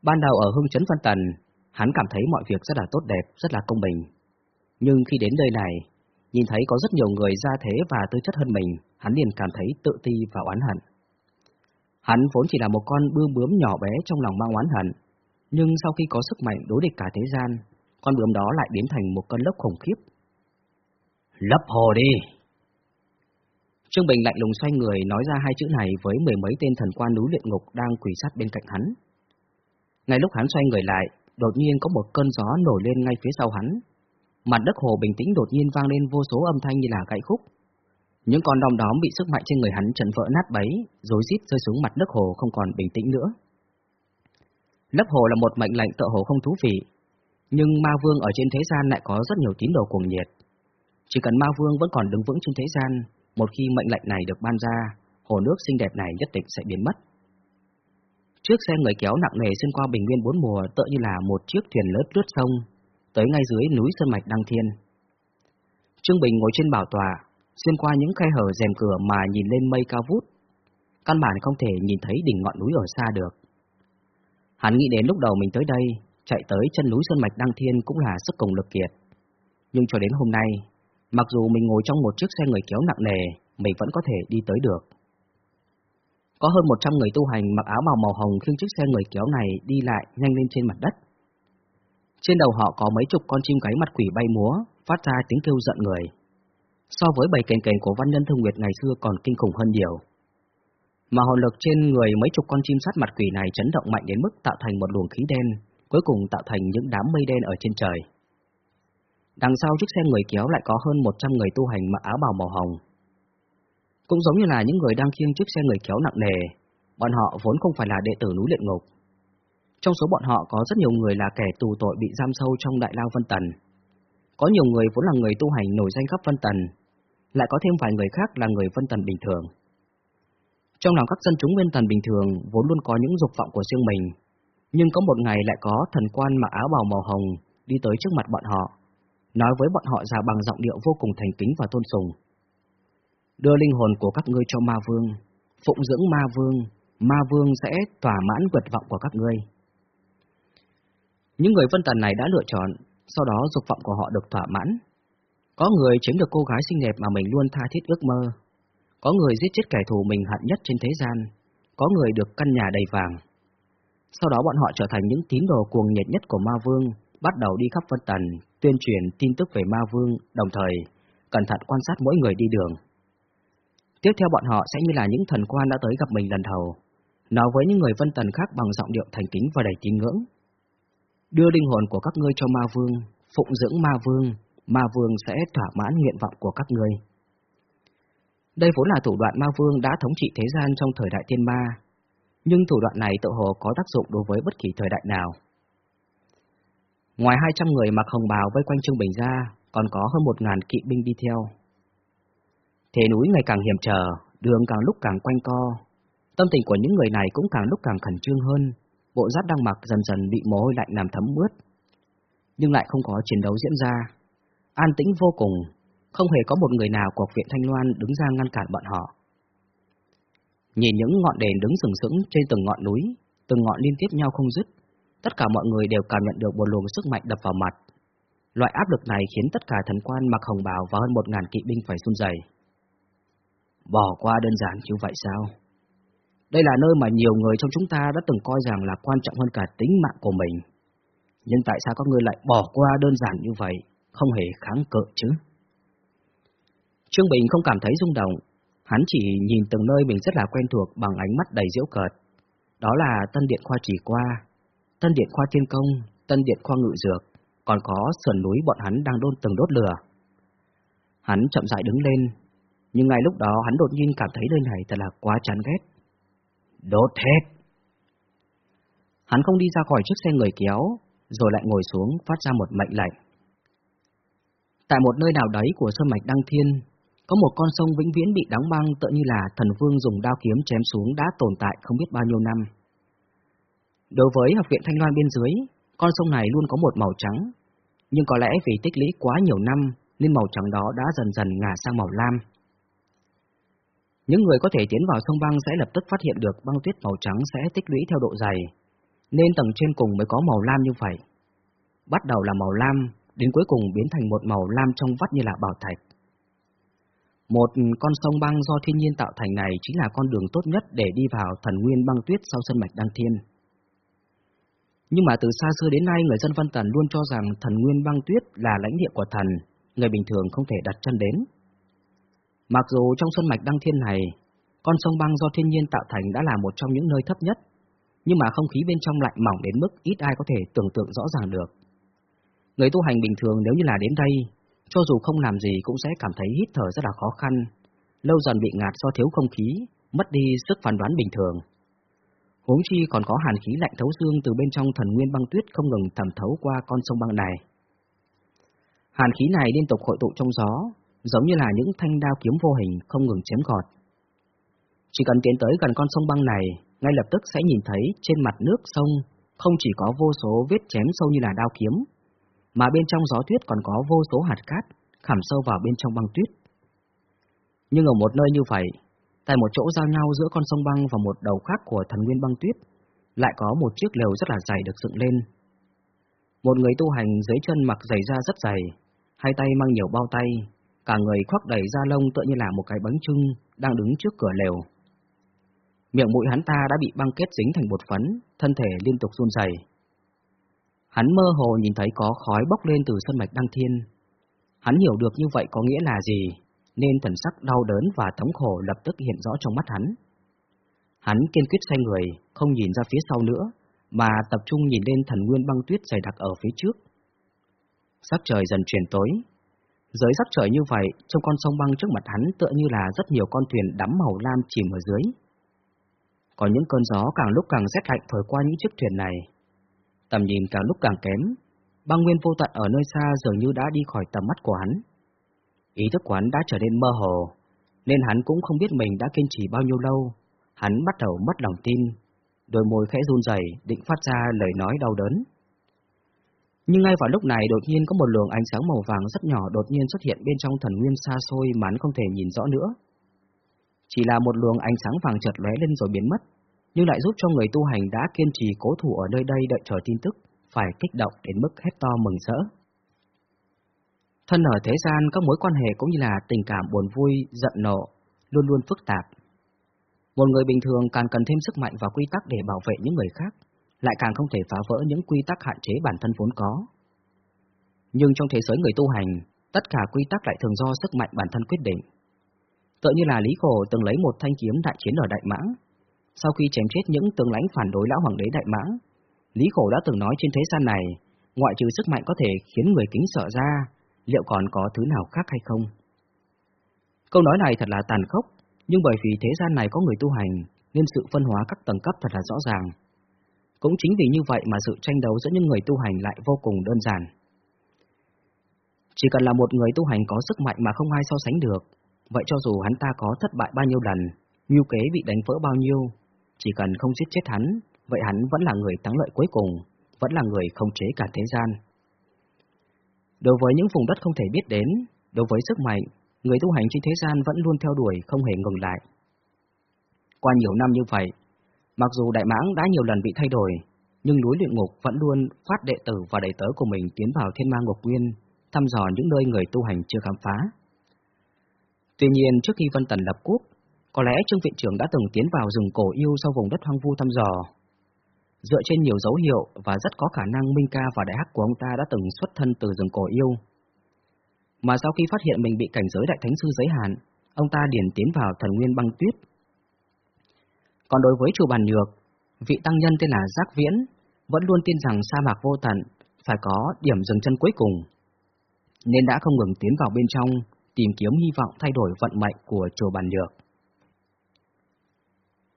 Ban đầu ở hương Trấn Văn Tần, hắn cảm thấy mọi việc rất là tốt đẹp, rất là công bình. Nhưng khi đến nơi này, nhìn thấy có rất nhiều người ra thế và tư chất hơn mình, hắn liền cảm thấy tự ti và oán hận. Hắn vốn chỉ là một con bươm bướm nhỏ bé trong lòng mang oán hận, nhưng sau khi có sức mạnh đối địch cả thế gian, con bướm đó lại biến thành một cơn lốc khủng khiếp. Lấp hồ đi! Trương Bình lạnh lùng xoay người nói ra hai chữ này với mười mấy tên thần quan núi luyện ngục đang quỳ sát bên cạnh hắn. Ngay lúc hắn xoay người lại, đột nhiên có một cơn gió nổi lên ngay phía sau hắn. Mặt đất hồ bình tĩnh đột nhiên vang lên vô số âm thanh như là gãy khúc. Những con đom đóm bị sức mạnh trên người hắn trần vỡ nát bấy, rối rít rơi xuống mặt nước hồ không còn bình tĩnh nữa. Lấp hồ là một mệnh lệnh tựa hồ không thú vị, nhưng ma vương ở trên thế gian lại có rất nhiều tín đồ cuồng nhiệt. Chỉ cần ma vương vẫn còn đứng vững trên thế gian, một khi mệnh lệnh này được ban ra, hồ nước xinh đẹp này nhất định sẽ biến mất. Trước xe người kéo nặng nề xuyên qua bình nguyên bốn mùa tựa như là một chiếc thuyền lớn lướt sông, tới ngay dưới núi Sơn Mạch Đăng Thiên. Trương Bình ngồi trên bảo tòa, xuyên qua những khe hở rèm cửa mà nhìn lên mây cao vút. Căn bản không thể nhìn thấy đỉnh ngọn núi ở xa được. Hắn nghĩ đến lúc đầu mình tới đây, chạy tới chân núi Sơn Mạch Đăng Thiên cũng là sức cùng lực kiệt. Nhưng cho đến hôm nay, mặc dù mình ngồi trong một chiếc xe người kéo nặng nề, mình vẫn có thể đi tới được. Có hơn 100 người tu hành mặc áo màu màu hồng khiêng chiếc xe người kéo này đi lại nhanh lên trên mặt đất. Trên đầu họ có mấy chục con chim gáy mặt quỷ bay múa, phát ra tiếng kêu giận người. So với bầy kền kền của văn nhân thương nguyệt ngày xưa còn kinh khủng hơn nhiều. Mà hồn lực trên người mấy chục con chim sát mặt quỷ này chấn động mạnh đến mức tạo thành một luồng khí đen, cuối cùng tạo thành những đám mây đen ở trên trời. Đằng sau chiếc xe người kéo lại có hơn 100 người tu hành mặc áo bào màu hồng, cũng giống như là những người đang khiêng chiếc xe người kéo nặng nề, bọn họ vốn không phải là đệ tử núi luyện ngục. Trong số bọn họ có rất nhiều người là kẻ tù tội bị giam sâu trong đại lao Vân Tần. Có nhiều người vốn là người tu hành nổi danh khắp Vân Tần, lại có thêm vài người khác là người Vân Tần bình thường. Trong lòng các dân chúng Vân Tần bình thường vốn luôn có những dục vọng của riêng mình, nhưng có một ngày lại có thần quan mặc áo bào màu hồng đi tới trước mặt bọn họ, nói với bọn họ ra bằng giọng điệu vô cùng thành kính và tôn sùng đưa linh hồn của các ngươi cho ma vương, phụng dưỡng ma vương, ma vương sẽ thỏa mãn nguyện vọng của các ngươi. Những người vân tần này đã lựa chọn, sau đó dục vọng của họ được thỏa mãn. Có người chiếm được cô gái xinh đẹp mà mình luôn tha thiết ước mơ. Có người giết chết kẻ thù mình hận nhất trên thế gian. Có người được căn nhà đầy vàng. Sau đó bọn họ trở thành những tín đồ cuồng nhiệt nhất của ma vương, bắt đầu đi khắp vân tần, tuyên truyền tin tức về ma vương, đồng thời cẩn thận quan sát mỗi người đi đường. Tiếp theo bọn họ sẽ như là những thần quan đã tới gặp mình lần đầu, nói với những người vân tần khác bằng giọng điệu thành kính và đầy tín ngưỡng. Đưa linh hồn của các ngươi cho ma vương, phụng dưỡng ma vương, ma vương sẽ thỏa mãn nguyện vọng của các ngươi. Đây vốn là thủ đoạn ma vương đã thống trị thế gian trong thời đại tiên ma, nhưng thủ đoạn này tự hồ có tác dụng đối với bất kỳ thời đại nào. Ngoài 200 người mặc hồng bào vây quanh Trương Bình ra, còn có hơn 1.000 kỵ binh đi theo. Thế núi ngày càng hiểm trở, đường càng lúc càng quanh co. Tâm tình của những người này cũng càng lúc càng khẩn trương hơn, bộ giáp đang mặc dần dần bị mồ hôi lạnh làm thấm mướt. Nhưng lại không có chiến đấu diễn ra. An tĩnh vô cùng, không hề có một người nào của viện Thanh Loan đứng ra ngăn cản bọn họ. Nhìn những ngọn đèn đứng sừng sững trên từng ngọn núi, từng ngọn liên tiếp nhau không dứt, tất cả mọi người đều cảm nhận được một luồng sức mạnh đập vào mặt. Loại áp lực này khiến tất cả thần quan mặc hồng bào và hơn một ngàn kỵ binh phải run rẩy. Bỏ qua đơn giản như vậy sao? Đây là nơi mà nhiều người trong chúng ta đã từng coi rằng là quan trọng hơn cả tính mạng của mình. Nhưng tại sao các ngươi lại bỏ qua đơn giản như vậy, không hề kháng cự chứ? Trương Bình không cảm thấy rung động, hắn chỉ nhìn từng nơi mình rất là quen thuộc bằng ánh mắt đầy diễu cợt. Đó là Tân Điện Khoa Chỉ Qua, Tân Điện Khoa Thiên Công, Tân Điện Khoa Ngự Dược, còn có sườn núi bọn hắn đang đôn từng đốt lửa. Hắn chậm rãi đứng lên, nhưng ngay lúc đó hắn đột nhiên cảm thấy nơi này thật là quá chán ghét. Đốt hết! Hắn không đi ra khỏi chiếc xe người kéo, rồi lại ngồi xuống phát ra một mệnh lệnh. Tại một nơi nào đấy của sơn mạch Đăng Thiên, có một con sông vĩnh viễn bị đóng băng tựa như là thần vương dùng đao kiếm chém xuống đã tồn tại không biết bao nhiêu năm. Đối với học viện Thanh Loan bên dưới, con sông này luôn có một màu trắng, nhưng có lẽ vì tích lũy quá nhiều năm nên màu trắng đó đã dần dần ngả sang màu lam. Những người có thể tiến vào sông băng sẽ lập tức phát hiện được băng tuyết màu trắng sẽ tích lũy theo độ dày, nên tầng trên cùng mới có màu lam như vậy. Bắt đầu là màu lam, đến cuối cùng biến thành một màu lam trong vắt như là bảo thạch. Một con sông băng do thiên nhiên tạo thành này chính là con đường tốt nhất để đi vào thần nguyên băng tuyết sau sân mạch Đăng Thiên. Nhưng mà từ xa xưa đến nay người dân Vân Tần luôn cho rằng thần nguyên băng tuyết là lãnh địa của thần, người bình thường không thể đặt chân đến. Mặc dù trong sân mạch Đăng Thiên này, con sông băng do thiên nhiên tạo thành đã là một trong những nơi thấp nhất, nhưng mà không khí bên trong lại mỏng đến mức ít ai có thể tưởng tượng rõ ràng được. Người tu hành bình thường nếu như là đến đây, cho dù không làm gì cũng sẽ cảm thấy hít thở rất là khó khăn, lâu dần bị ngạt do thiếu không khí, mất đi sức phán đoán bình thường. Huống chi còn có hàn khí lạnh thấu xương từ bên trong thần nguyên băng tuyết không ngừng thẩm thấu qua con sông băng này. Hàn khí này liên tục hội tụ trong gió, giống như là những thanh đao kiếm vô hình không ngừng chém gọt. Chỉ cần tiến tới gần con sông băng này, ngay lập tức sẽ nhìn thấy trên mặt nước sông không chỉ có vô số vết chém sâu như là đao kiếm, mà bên trong gió tuyết còn có vô số hạt cát khảm sâu vào bên trong băng tuyết. Nhưng ở một nơi như vậy, tại một chỗ giao nhau giữa con sông băng và một đầu khác của thần nguyên băng tuyết, lại có một chiếc lều rất là dày được dựng lên. Một người tu hành dưới chân mặc giày da rất dày, hai tay mang nhiều bao tay, cả người khoác đầy da lông tựa như là một cái bánh trưng đang đứng trước cửa lều. Miệng mũi hắn ta đã bị băng kết dính thành bột phấn, thân thể liên tục run rẩy. Hắn mơ hồ nhìn thấy có khói bốc lên từ sân mạch đăng thiên. Hắn hiểu được như vậy có nghĩa là gì, nên thần sắc đau đớn và thống khổ lập tức hiện rõ trong mắt hắn. Hắn kiên quyết xoay người, không nhìn ra phía sau nữa, mà tập trung nhìn lên thần nguyên băng tuyết dày đặc ở phía trước. Sắc trời dần chuyển tối. Dưới sắc trời như vậy, trong con sông băng trước mặt hắn tựa như là rất nhiều con thuyền đắm màu lam chìm ở dưới. Có những cơn gió càng lúc càng rét lạnh thổi qua những chiếc thuyền này. Tầm nhìn càng lúc càng kém, băng nguyên vô tận ở nơi xa dường như đã đi khỏi tầm mắt của hắn. Ý thức của hắn đã trở nên mơ hồ, nên hắn cũng không biết mình đã kiên trì bao nhiêu lâu. Hắn bắt đầu mất lòng tin, đôi môi khẽ run rẩy định phát ra lời nói đau đớn. Nhưng ngay vào lúc này đột nhiên có một luồng ánh sáng màu vàng rất nhỏ đột nhiên xuất hiện bên trong thần nguyên xa xôi mà hắn không thể nhìn rõ nữa. Chỉ là một luồng ánh sáng vàng chợt lóe lên rồi biến mất, nhưng lại giúp cho người tu hành đã kiên trì cố thủ ở nơi đây đợi chờ tin tức, phải kích động đến mức hét to mừng rỡ. Thân ở thế gian, các mối quan hệ cũng như là tình cảm buồn vui, giận nộ, luôn luôn phức tạp. Một người bình thường càng cần thêm sức mạnh và quy tắc để bảo vệ những người khác, lại càng không thể phá vỡ những quy tắc hạn chế bản thân vốn có. Nhưng trong thế giới người tu hành, tất cả quy tắc lại thường do sức mạnh bản thân quyết định. Tựa như là Lý Khổ từng lấy một thanh kiếm đại chiến ở Đại Mãng. Sau khi chém chết những tướng lãnh phản đối lão hoàng đế Đại Mãng, Lý Khổ đã từng nói trên thế gian này, ngoại trừ sức mạnh có thể khiến người kính sợ ra, liệu còn có thứ nào khác hay không? Câu nói này thật là tàn khốc, nhưng bởi vì thế gian này có người tu hành, nên sự phân hóa các tầng cấp thật là rõ ràng. Cũng chính vì như vậy mà sự tranh đấu giữa những người tu hành lại vô cùng đơn giản. Chỉ cần là một người tu hành có sức mạnh mà không ai so sánh được, vậy cho dù hắn ta có thất bại bao nhiêu lần, mưu kế bị đánh vỡ bao nhiêu, chỉ cần không giết chết hắn, vậy hắn vẫn là người thắng lợi cuối cùng, vẫn là người không chế cả thế gian. Đối với những vùng đất không thể biết đến, đối với sức mạnh, người tu hành trên thế gian vẫn luôn theo đuổi không hề ngừng lại. Qua nhiều năm như vậy, mặc dù Đại Mãng đã nhiều lần bị thay đổi, nhưng núi luyện ngục vẫn luôn phát đệ tử và đệ tớ của mình tiến vào thiên mang ngục nguyên, thăm dò những nơi người tu hành chưa khám phá. Tuy nhiên, trước khi Vân Tần lập quốc, có lẽ Trương Viện Trưởng đã từng tiến vào rừng cổ yêu sau vùng đất hoang vu thăm dò. Dựa trên nhiều dấu hiệu và rất có khả năng Minh Ca và Đại Hắc của ông ta đã từng xuất thân từ rừng cổ yêu. Mà sau khi phát hiện mình bị cảnh giới Đại Thánh Sư giới hạn, ông ta điển tiến vào thần nguyên băng tuyết. Còn đối với chùa Bàn Nhược, vị tăng nhân tên là Giác Viễn vẫn luôn tin rằng sa mạc vô tận phải có điểm dừng chân cuối cùng, nên đã không ngừng tiến vào bên trong tìm kiếm hy vọng thay đổi vận mệnh của chùa Bàn Nhược.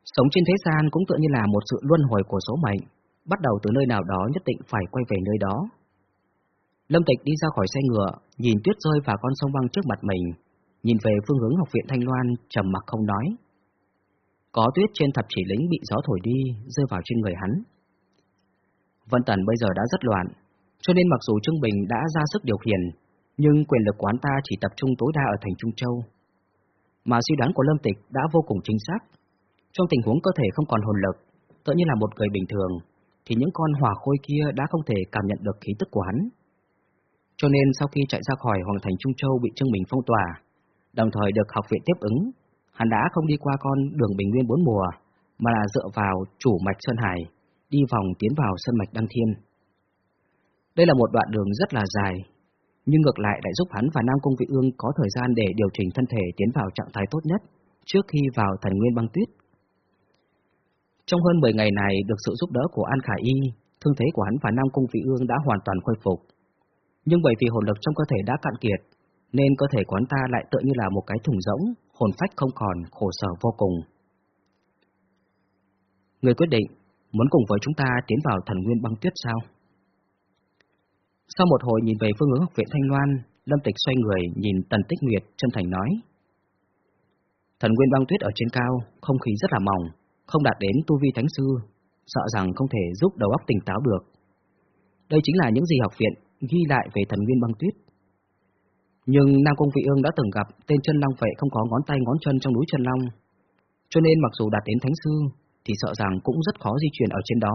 Sống trên thế gian cũng tựa như là một sự luân hồi của số mệnh, bắt đầu từ nơi nào đó nhất định phải quay về nơi đó. Lâm Tịch đi ra khỏi xe ngựa, nhìn tuyết rơi và con sông băng trước mặt mình, nhìn về phương hướng học viện Thanh Loan, trầm mặc không nói. Có tuyết trên thập chỉ lính bị gió thổi đi, rơi vào trên người hắn. Vân Tần bây giờ đã rất loạn, cho nên mặc dù Trương Bình đã ra sức điều khiển, nhưng quyền lực quán ta chỉ tập trung tối đa ở thành Trung Châu. Mà suy đoán của Lâm Tịch đã vô cùng chính xác. Trong tình huống cơ thể không còn hồn lực, tự như là một người bình thường, thì những con hỏa khôi kia đã không thể cảm nhận được khí tức của hắn. Cho nên sau khi chạy ra khỏi Hoàng thành Trung Châu bị Trương Bình phong tỏa, đồng thời được học viện tiếp ứng, hắn đã không đi qua con đường bình nguyên bốn mùa, mà là dựa vào chủ mạch Sơn Hải, đi vòng tiến vào sân mạch Đăng Thiên. Đây là một đoạn đường rất là dài, nhưng ngược lại lại giúp hắn và Nam Cung Vị Ương có thời gian để điều chỉnh thân thể tiến vào trạng thái tốt nhất trước khi vào thần nguyên băng tuyết. Trong hơn 10 ngày này được sự giúp đỡ của An Khả Y, thương thế của hắn và Nam Cung Vị Ương đã hoàn toàn khôi phục. Nhưng bởi vì hồn lực trong cơ thể đã cạn kiệt, nên cơ thể của hắn ta lại tựa như là một cái thùng rỗng, hồn phách không còn, khổ sở vô cùng. Người quyết định, muốn cùng với chúng ta tiến vào thần nguyên băng tuyết sao? Sau một hồi nhìn về phương hướng học viện Thanh Loan, Lâm Tịch xoay người nhìn Tần Tích Nguyệt chân thành nói. Thần nguyên băng tuyết ở trên cao, không khí rất là mỏng, không đạt đến tu vi thánh sư, sợ rằng không thể giúp đầu óc tỉnh táo được. Đây chính là những gì học viện ghi lại về thần nguyên băng tuyết. Nhưng Nam Công Vị Ương đã từng gặp tên chân long vậy không có ngón tay ngón chân trong núi chân long, cho nên mặc dù đạt đến thánh sư, thì sợ rằng cũng rất khó di chuyển ở trên đó.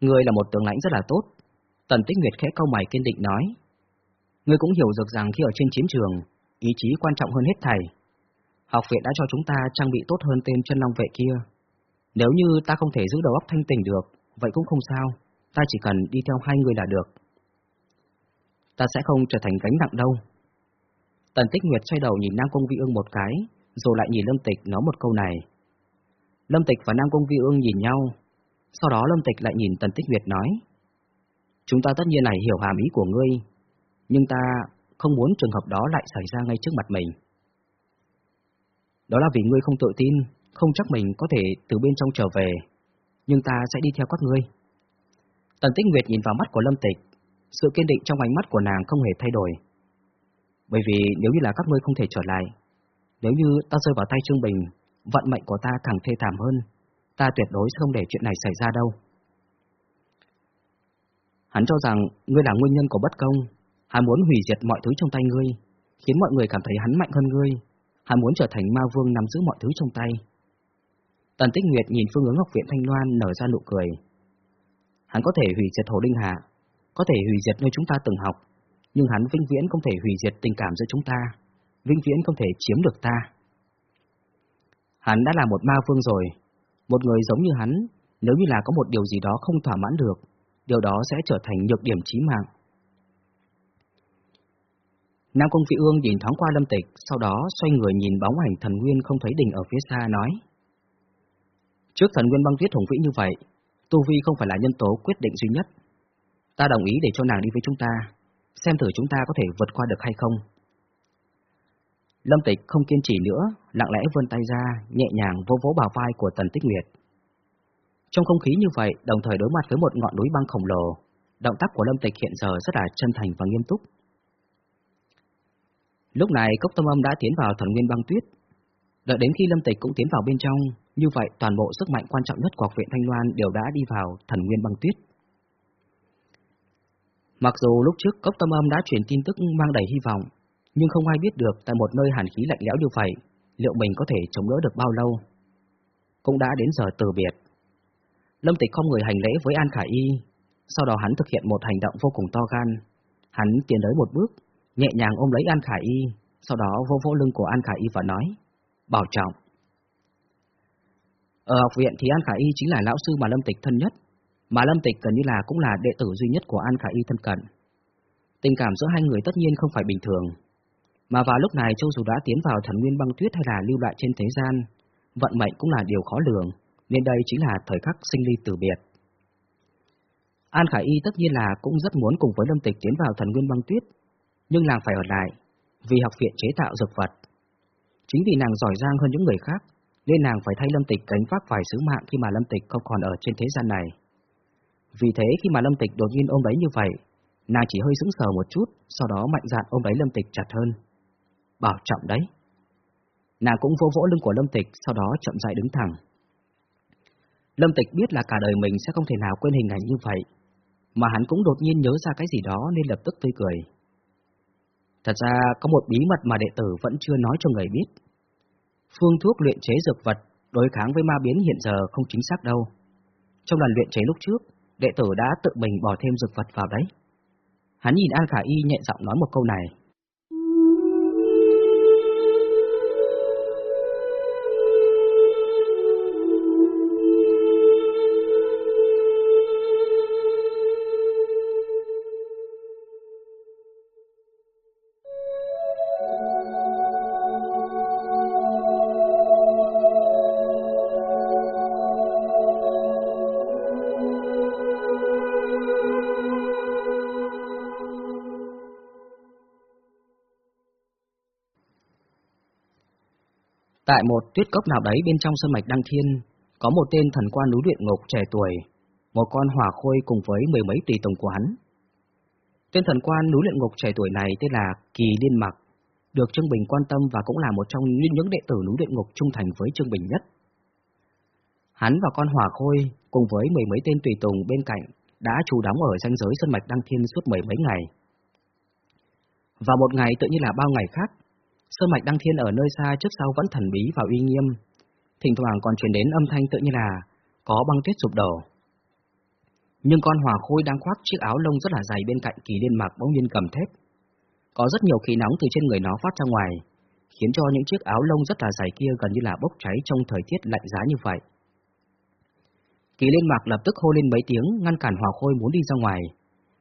Ngươi là một tướng lãnh rất là tốt. Tần Tích Nguyệt khẽ câu mày kiên định nói. Ngươi cũng hiểu được rằng khi ở trên chiến trường, ý chí quan trọng hơn hết thảy. Học viện đã cho chúng ta trang bị tốt hơn tên chân long vệ kia. Nếu như ta không thể giữ đầu óc thanh tỉnh được, vậy cũng không sao, ta chỉ cần đi theo hai người là được. Ta sẽ không trở thành gánh nặng đâu. Tần Tích Nguyệt xoay đầu nhìn Nam Công Vi Ương một cái, rồi lại nhìn Lâm Tịch nói một câu này. Lâm Tịch và Nam Công Vi Ương nhìn nhau, sau đó Lâm Tịch lại nhìn Tần Tích Nguyệt nói. Chúng ta tất nhiên này hiểu hàm ý của ngươi, nhưng ta không muốn trường hợp đó lại xảy ra ngay trước mặt mình. Đó là vì ngươi không tự tin, không chắc mình có thể từ bên trong trở về, nhưng ta sẽ đi theo các ngươi. Tần Tích Nguyệt nhìn vào mắt của Lâm Tịch, sự kiên định trong ánh mắt của nàng không hề thay đổi. Bởi vì nếu như là các ngươi không thể trở lại, nếu như ta rơi vào tay Trương Bình, vận mệnh của ta càng thê thảm hơn, ta tuyệt đối sẽ không để chuyện này xảy ra đâu. Hắn cho rằng ngươi là nguyên nhân của bất công, hắn muốn hủy diệt mọi thứ trong tay ngươi, khiến mọi người cảm thấy hắn mạnh hơn ngươi, hắn muốn trở thành ma vương nắm giữ mọi thứ trong tay. Tần Tích Nguyệt nhìn phương hướng học viện Thanh Loan nở ra nụ cười. Hắn có thể hủy diệt Hồ Linh Hạ, có thể hủy diệt nơi chúng ta từng học, nhưng hắn vĩnh viễn không thể hủy diệt tình cảm giữa chúng ta, vĩnh viễn không thể chiếm được ta. Hắn đã là một ma vương rồi, một người giống như hắn, nếu như là có một điều gì đó không thỏa mãn được, điều đó sẽ trở thành nhược điểm chí mạng. Nam Công Vị Ương nhìn thoáng qua Lâm Tịch, sau đó xoay người nhìn bóng ảnh thần nguyên không thấy đỉnh ở phía xa nói. Trước thần nguyên băng tuyết hùng vĩ như vậy, Tu Vi không phải là nhân tố quyết định duy nhất. Ta đồng ý để cho nàng đi với chúng ta, xem thử chúng ta có thể vượt qua được hay không. Lâm Tịch không kiên trì nữa, lặng lẽ vươn tay ra, nhẹ nhàng vỗ vỗ bào vai của Tần Tích Nguyệt. Trong không khí như vậy, đồng thời đối mặt với một ngọn núi băng khổng lồ, động tác của Lâm Tịch hiện giờ rất là chân thành và nghiêm túc. Lúc này cốc tâm âm đã tiến vào thần nguyên băng tuyết. Đợi đến khi Lâm Tịch cũng tiến vào bên trong, như vậy toàn bộ sức mạnh quan trọng nhất của học viện Thanh Loan đều đã đi vào thần nguyên băng tuyết. Mặc dù lúc trước cốc tâm âm đã truyền tin tức mang đầy hy vọng, nhưng không ai biết được tại một nơi hàn khí lạnh lẽo như vậy, liệu mình có thể chống đỡ được bao lâu. Cũng đã đến giờ từ biệt. Lâm Tịch không người hành lễ với An khải Y, sau đó hắn thực hiện một hành động vô cùng to gan. Hắn tiến tới một bước, nhẹ nhàng ôm lấy An Khải Y, sau đó vô vỗ lưng của An Khải Y và nói, bảo trọng. Ở học viện thì An Khải Y chính là lão sư mà Lâm Tịch thân nhất, mà Lâm Tịch gần như là cũng là đệ tử duy nhất của An Khải Y thân cận. Tình cảm giữa hai người tất nhiên không phải bình thường, mà vào lúc này Châu dù đã tiến vào thần nguyên băng tuyết hay là lưu lại trên thế gian, vận mệnh cũng là điều khó lường, nên đây chính là thời khắc sinh ly tử biệt. An Khải Y tất nhiên là cũng rất muốn cùng với Lâm Tịch tiến vào thần nguyên băng tuyết, nhưng nàng phải ở lại, vì học viện chế tạo dược vật. Chính vì nàng giỏi giang hơn những người khác, nên nàng phải thay Lâm Tịch gánh vác phải sứ mạng khi mà Lâm Tịch không còn ở trên thế gian này. Vì thế khi mà Lâm Tịch đột nhiên ôm lấy như vậy, nàng chỉ hơi sững sờ một chút, sau đó mạnh dạn ôm lấy Lâm Tịch chặt hơn bảo trọng đấy. Nàng cũng vỗ vỗ lưng của Lâm Tịch, sau đó chậm rãi đứng thẳng. Lâm Tịch biết là cả đời mình sẽ không thể nào quên hình ảnh như vậy, mà hắn cũng đột nhiên nhớ ra cái gì đó nên lập tức tươi cười. Thật ra có một bí mật mà đệ tử vẫn chưa nói cho người biết. Phương thuốc luyện chế dược vật đối kháng với ma biến hiện giờ không chính xác đâu. Trong lần luyện chế lúc trước, đệ tử đã tự mình bỏ thêm dược vật vào đấy. Hắn nhìn An Khả Y nhẹ giọng nói một câu này. Tại một tuyết cốc nào đấy bên trong sơn mạch Đăng Thiên, có một tên thần quan núi luyện ngục trẻ tuổi, một con hỏa khôi cùng với mười mấy tùy tùng của hắn. Tên thần quan núi luyện ngục trẻ tuổi này tên là Kỳ Liên Mặc, được Trương Bình quan tâm và cũng là một trong những đệ tử núi luyện ngục trung thành với Trương Bình nhất. Hắn và con hỏa khôi cùng với mười mấy tên tùy tùng bên cạnh đã trú đóng ở ranh giới sân mạch Đăng Thiên suốt mười mấy ngày. Và một ngày tự như là bao ngày khác, Sơn mạch đăng thiên ở nơi xa trước sau vẫn thần bí và uy nghiêm, thỉnh thoảng còn truyền đến âm thanh tự như là có băng tuyết sụp đổ. Nhưng con hỏa khôi đang khoác chiếc áo lông rất là dày bên cạnh kỳ liên mạc bỗng nhiên cầm thép. Có rất nhiều khí nóng từ trên người nó phát ra ngoài, khiến cho những chiếc áo lông rất là dày kia gần như là bốc cháy trong thời tiết lạnh giá như vậy. Kỳ liên mạc lập tức hô lên mấy tiếng ngăn cản hỏa khôi muốn đi ra ngoài,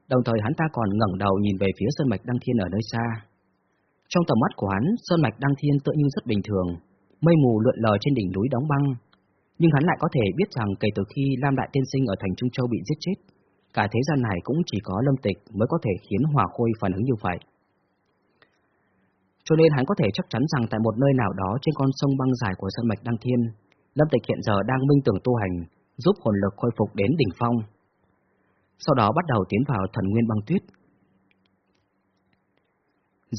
đồng thời hắn ta còn ngẩng đầu nhìn về phía sơn mạch đăng thiên ở nơi xa. Trong tầm mắt của hắn, sơn mạch đăng thiên tự như rất bình thường, mây mù lượn lờ trên đỉnh núi đóng băng. Nhưng hắn lại có thể biết rằng kể từ khi Lam Đại Tiên Sinh ở thành Trung Châu bị giết chết, cả thế gian này cũng chỉ có lâm tịch mới có thể khiến hỏa khôi phản ứng như vậy. Cho nên hắn có thể chắc chắn rằng tại một nơi nào đó trên con sông băng dài của sơn mạch Đăng Thiên, Lâm Tịch hiện giờ đang minh tưởng tu hành, giúp hồn lực khôi phục đến đỉnh phong. Sau đó bắt đầu tiến vào thần nguyên băng tuyết,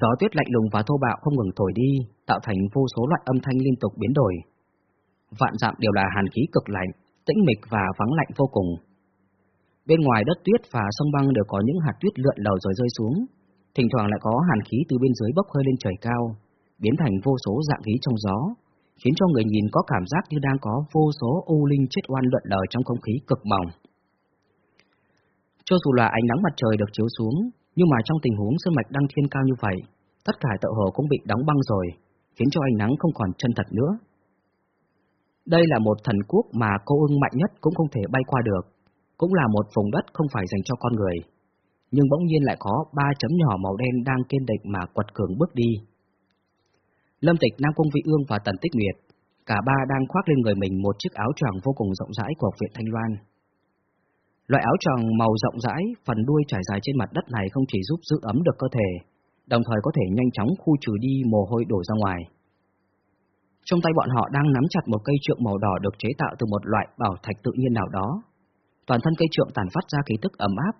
Gió tuyết lạnh lùng và thô bạo không ngừng thổi đi, tạo thành vô số loại âm thanh liên tục biến đổi. Vạn dặm đều là hàn khí cực lạnh, tĩnh mịch và vắng lạnh vô cùng. Bên ngoài đất tuyết và sông băng đều có những hạt tuyết lượn lờ rồi rơi xuống, thỉnh thoảng lại có hàn khí từ bên dưới bốc hơi lên trời cao, biến thành vô số dạng khí trong gió, khiến cho người nhìn có cảm giác như đang có vô số u linh chết oan lượn lờ trong không khí cực mỏng. Cho dù là ánh nắng mặt trời được chiếu xuống, nhưng mà trong tình huống sơn mạch đăng thiên cao như vậy, tất cả tậu hồ cũng bị đóng băng rồi, khiến cho ánh nắng không còn chân thật nữa. Đây là một thần quốc mà cô ưng mạnh nhất cũng không thể bay qua được, cũng là một vùng đất không phải dành cho con người. Nhưng bỗng nhiên lại có ba chấm nhỏ màu đen đang kiên định mà quật cường bước đi. Lâm Tịch, Nam Cung Vị Ương và Tần Tích Nguyệt, cả ba đang khoác lên người mình một chiếc áo choàng vô cùng rộng rãi của viện Thanh Loan. Loại áo choàng màu rộng rãi, phần đuôi trải dài trên mặt đất này không chỉ giúp giữ ấm được cơ thể, đồng thời có thể nhanh chóng khu trừ đi mồ hôi đổ ra ngoài. Trong tay bọn họ đang nắm chặt một cây trượng màu đỏ được chế tạo từ một loại bảo thạch tự nhiên nào đó. Toàn thân cây trượng tản phát ra khí tức ấm áp.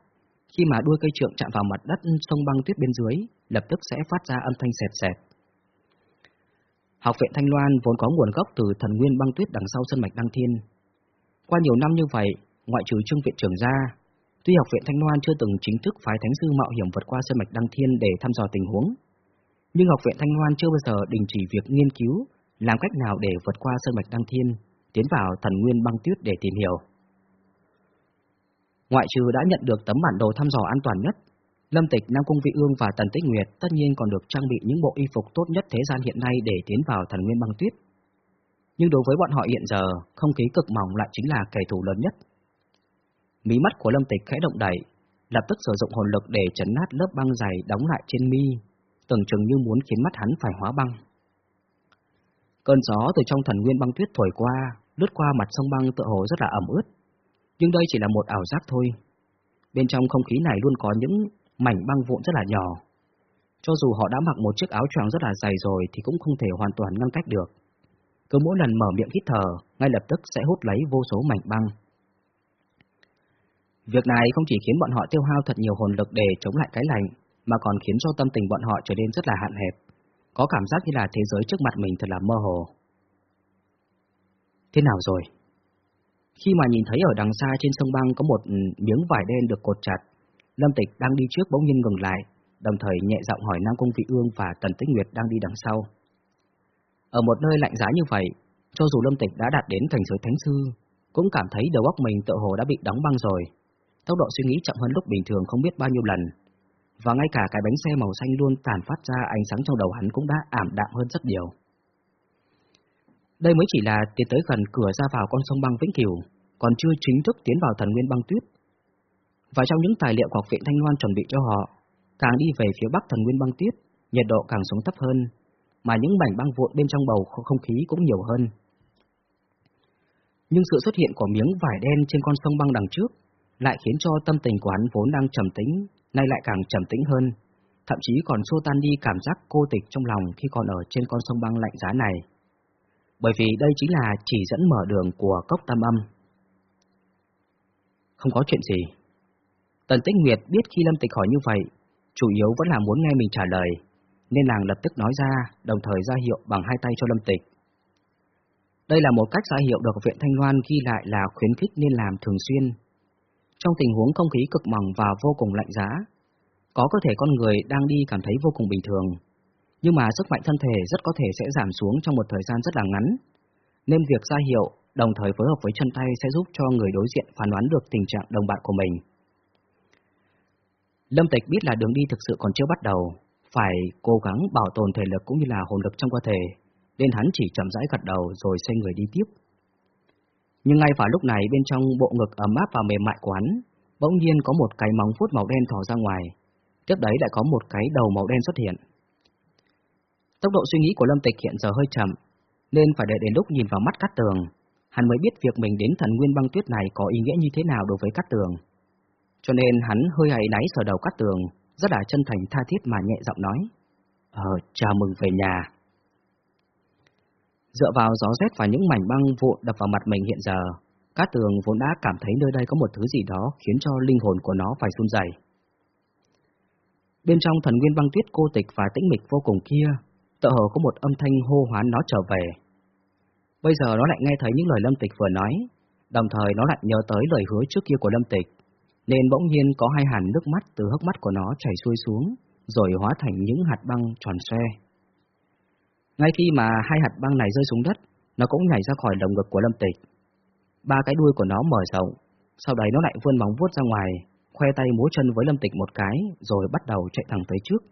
Khi mà đuôi cây trượng chạm vào mặt đất sông băng tuyết bên dưới, lập tức sẽ phát ra âm thanh sẹt sẹt. Học viện Thanh Loan vốn có nguồn gốc từ thần nguyên băng tuyết đằng sau sân mạch Đăng Thiên. Qua nhiều năm như vậy, ngoại trừ trương viện trưởng ra, tuy học viện Thanh Loan chưa từng chính thức phái thánh sư mạo hiểm vượt qua sơn mạch đăng thiên để thăm dò tình huống, nhưng học viện Thanh Loan chưa bao giờ đình chỉ việc nghiên cứu làm cách nào để vượt qua sơn mạch đăng thiên, tiến vào thần nguyên băng tuyết để tìm hiểu. Ngoại trừ đã nhận được tấm bản đồ thăm dò an toàn nhất, Lâm Tịch, Nam Cung Vị Ương và Tần Tích Nguyệt tất nhiên còn được trang bị những bộ y phục tốt nhất thế gian hiện nay để tiến vào thần nguyên băng tuyết. Nhưng đối với bọn họ hiện giờ, không khí cực mỏng lại chính là kẻ thù lớn nhất. Mí mắt của Lâm Tịch khẽ động đậy, lập tức sử dụng hồn lực để chấn nát lớp băng dày đóng lại trên mi, tưởng chừng như muốn khiến mắt hắn phải hóa băng. Cơn gió từ trong thần nguyên băng tuyết thổi qua, lướt qua mặt sông băng tựa hồ rất là ẩm ướt. Nhưng đây chỉ là một ảo giác thôi. Bên trong không khí này luôn có những mảnh băng vụn rất là nhỏ. Cho dù họ đã mặc một chiếc áo choàng rất là dày rồi thì cũng không thể hoàn toàn ngăn cách được. Cứ mỗi lần mở miệng hít thở, ngay lập tức sẽ hút lấy vô số mảnh băng. Việc này không chỉ khiến bọn họ tiêu hao thật nhiều hồn lực để chống lại cái lạnh, mà còn khiến cho tâm tình bọn họ trở nên rất là hạn hẹp, có cảm giác như là thế giới trước mặt mình thật là mơ hồ. Thế nào rồi? Khi mà nhìn thấy ở đằng xa trên sông băng có một ừ, miếng vải đen được cột chặt, Lâm Tịch đang đi trước bỗng nhiên ngừng lại, đồng thời nhẹ giọng hỏi Nam Cung Vị Ương và Tần Tích Nguyệt đang đi đằng sau. Ở một nơi lạnh giá như vậy, cho dù Lâm Tịch đã đạt đến thành giới thánh sư, cũng cảm thấy đầu óc mình tự hồ đã bị đóng băng rồi, tốc độ suy nghĩ chậm hơn lúc bình thường không biết bao nhiêu lần, và ngay cả cái bánh xe màu xanh luôn tàn phát ra ánh sáng trong đầu hắn cũng đã ảm đạm hơn rất nhiều. Đây mới chỉ là tiến tới gần cửa ra vào con sông băng Vĩnh Cửu, còn chưa chính thức tiến vào thần nguyên băng tuyết. Và trong những tài liệu của học viện Thanh Loan chuẩn bị cho họ, càng đi về phía bắc thần nguyên băng tuyết, nhiệt độ càng xuống thấp hơn, mà những mảnh băng vụn bên trong bầu không khí cũng nhiều hơn. Nhưng sự xuất hiện của miếng vải đen trên con sông băng đằng trước lại khiến cho tâm tình của hắn vốn đang trầm tĩnh, nay lại càng trầm tĩnh hơn, thậm chí còn xô tan đi cảm giác cô tịch trong lòng khi còn ở trên con sông băng lạnh giá này. Bởi vì đây chính là chỉ dẫn mở đường của cốc tam âm. Không có chuyện gì. Tần Tích Nguyệt biết khi Lâm Tịch hỏi như vậy, chủ yếu vẫn là muốn nghe mình trả lời, nên nàng lập tức nói ra, đồng thời ra hiệu bằng hai tay cho Lâm Tịch. Đây là một cách ra hiệu được viện Thanh Loan ghi lại là khuyến khích nên làm thường xuyên. Trong tình huống không khí cực mỏng và vô cùng lạnh giá, có cơ thể con người đang đi cảm thấy vô cùng bình thường, nhưng mà sức mạnh thân thể rất có thể sẽ giảm xuống trong một thời gian rất là ngắn, nên việc ra hiệu đồng thời phối hợp với chân tay sẽ giúp cho người đối diện phán đoán được tình trạng đồng bạn của mình. Lâm Tịch biết là đường đi thực sự còn chưa bắt đầu, phải cố gắng bảo tồn thể lực cũng như là hồn lực trong cơ thể, nên hắn chỉ chậm rãi gật đầu rồi xoay người đi tiếp. Nhưng ngay vào lúc này bên trong bộ ngực ấm áp và mềm mại của hắn, bỗng nhiên có một cái móng vuốt màu đen thò ra ngoài, tiếp đấy lại có một cái đầu màu đen xuất hiện. Tốc độ suy nghĩ của Lâm Tịch hiện giờ hơi chậm, nên phải đợi đến lúc nhìn vào mắt Cát Tường, hắn mới biết việc mình đến thần nguyên băng tuyết này có ý nghĩa như thế nào đối với Cát Tường. Cho nên hắn hơi hãy náy sờ đầu Cát Tường, rất là chân thành tha thiết mà nhẹ giọng nói. Ờ, chào mừng về nhà. Dựa vào gió rét và những mảnh băng vụn đập vào mặt mình hiện giờ, Cát Tường vốn đã cảm thấy nơi đây có một thứ gì đó khiến cho linh hồn của nó phải run rẩy. Bên trong thần nguyên băng tuyết cô tịch và tĩnh mịch vô cùng kia, tựa hồ có một âm thanh hô hoán nó trở về. Bây giờ nó lại nghe thấy những lời Lâm Tịch vừa nói, đồng thời nó lại nhớ tới lời hứa trước kia của Lâm Tịch, nên bỗng nhiên có hai hàn nước mắt từ hốc mắt của nó chảy xuôi xuống, rồi hóa thành những hạt băng tròn xoe. Ngay khi mà hai hạt băng này rơi xuống đất, nó cũng nhảy ra khỏi lồng ngực của Lâm Tịch. Ba cái đuôi của nó mở rộng, sau đấy nó lại vươn móng vuốt ra ngoài, khoe tay múa chân với Lâm Tịch một cái, rồi bắt đầu chạy thẳng tới trước.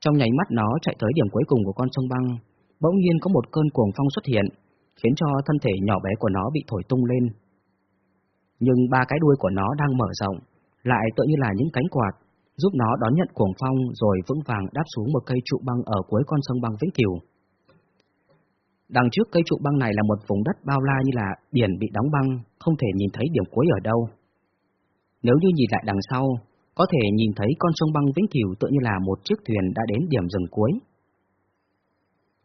Trong nháy mắt nó chạy tới điểm cuối cùng của con sông băng, bỗng nhiên có một cơn cuồng phong xuất hiện, khiến cho thân thể nhỏ bé của nó bị thổi tung lên. Nhưng ba cái đuôi của nó đang mở rộng, lại tựa như là những cánh quạt, giúp nó đón nhận cuồng phong rồi vững vàng đáp xuống một cây trụ băng ở cuối con sông băng Vĩnh Cửu. Đằng trước cây trụ băng này là một vùng đất bao la như là biển bị đóng băng, không thể nhìn thấy điểm cuối ở đâu. Nếu như nhìn lại đằng sau, có thể nhìn thấy con sông băng Vĩnh Cửu tựa như là một chiếc thuyền đã đến điểm dừng cuối.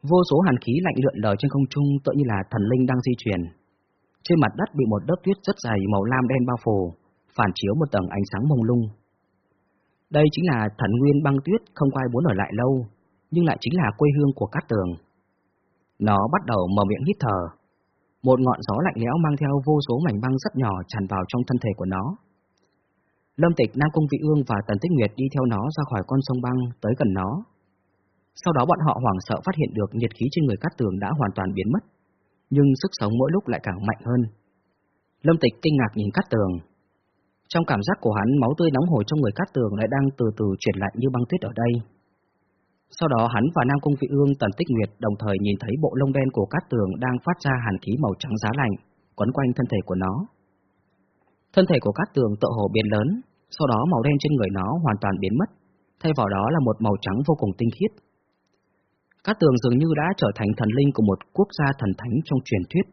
Vô số hàn khí lạnh lượn lờ trên không trung tựa như là thần linh đang di chuyển. Trên mặt đất bị một lớp tuyết rất dày màu lam đen bao phủ, phản chiếu một tầng ánh sáng mông lung. Đây chính là thần nguyên băng tuyết không ai muốn ở lại lâu, nhưng lại chính là quê hương của Cát Tường. Nó bắt đầu mở miệng hít thở. Một ngọn gió lạnh lẽo mang theo vô số mảnh băng rất nhỏ tràn vào trong thân thể của nó. Lâm Tịch, Nam Cung Vị Ương và Tần Tích Nguyệt đi theo nó ra khỏi con sông băng tới gần nó. Sau đó bọn họ hoảng sợ phát hiện được nhiệt khí trên người Cát Tường đã hoàn toàn biến mất, nhưng sức sống mỗi lúc lại càng mạnh hơn. Lâm Tịch kinh ngạc nhìn Cát Tường. Trong cảm giác của hắn, máu tươi nóng hổi trong người Cát Tường lại đang từ từ chuyển lạnh như băng tuyết ở đây. Sau đó hắn và Nam Cung Vị Ương Tần Tích Nguyệt đồng thời nhìn thấy bộ lông đen của Cát Tường đang phát ra hàn khí màu trắng giá lạnh, quấn quanh thân thể của nó. Thân thể của Cát Tường tựa hồ biến lớn, sau đó màu đen trên người nó hoàn toàn biến mất, thay vào đó là một màu trắng vô cùng tinh khiết. Cát Tường dường như đã trở thành thần linh của một quốc gia thần thánh trong truyền thuyết.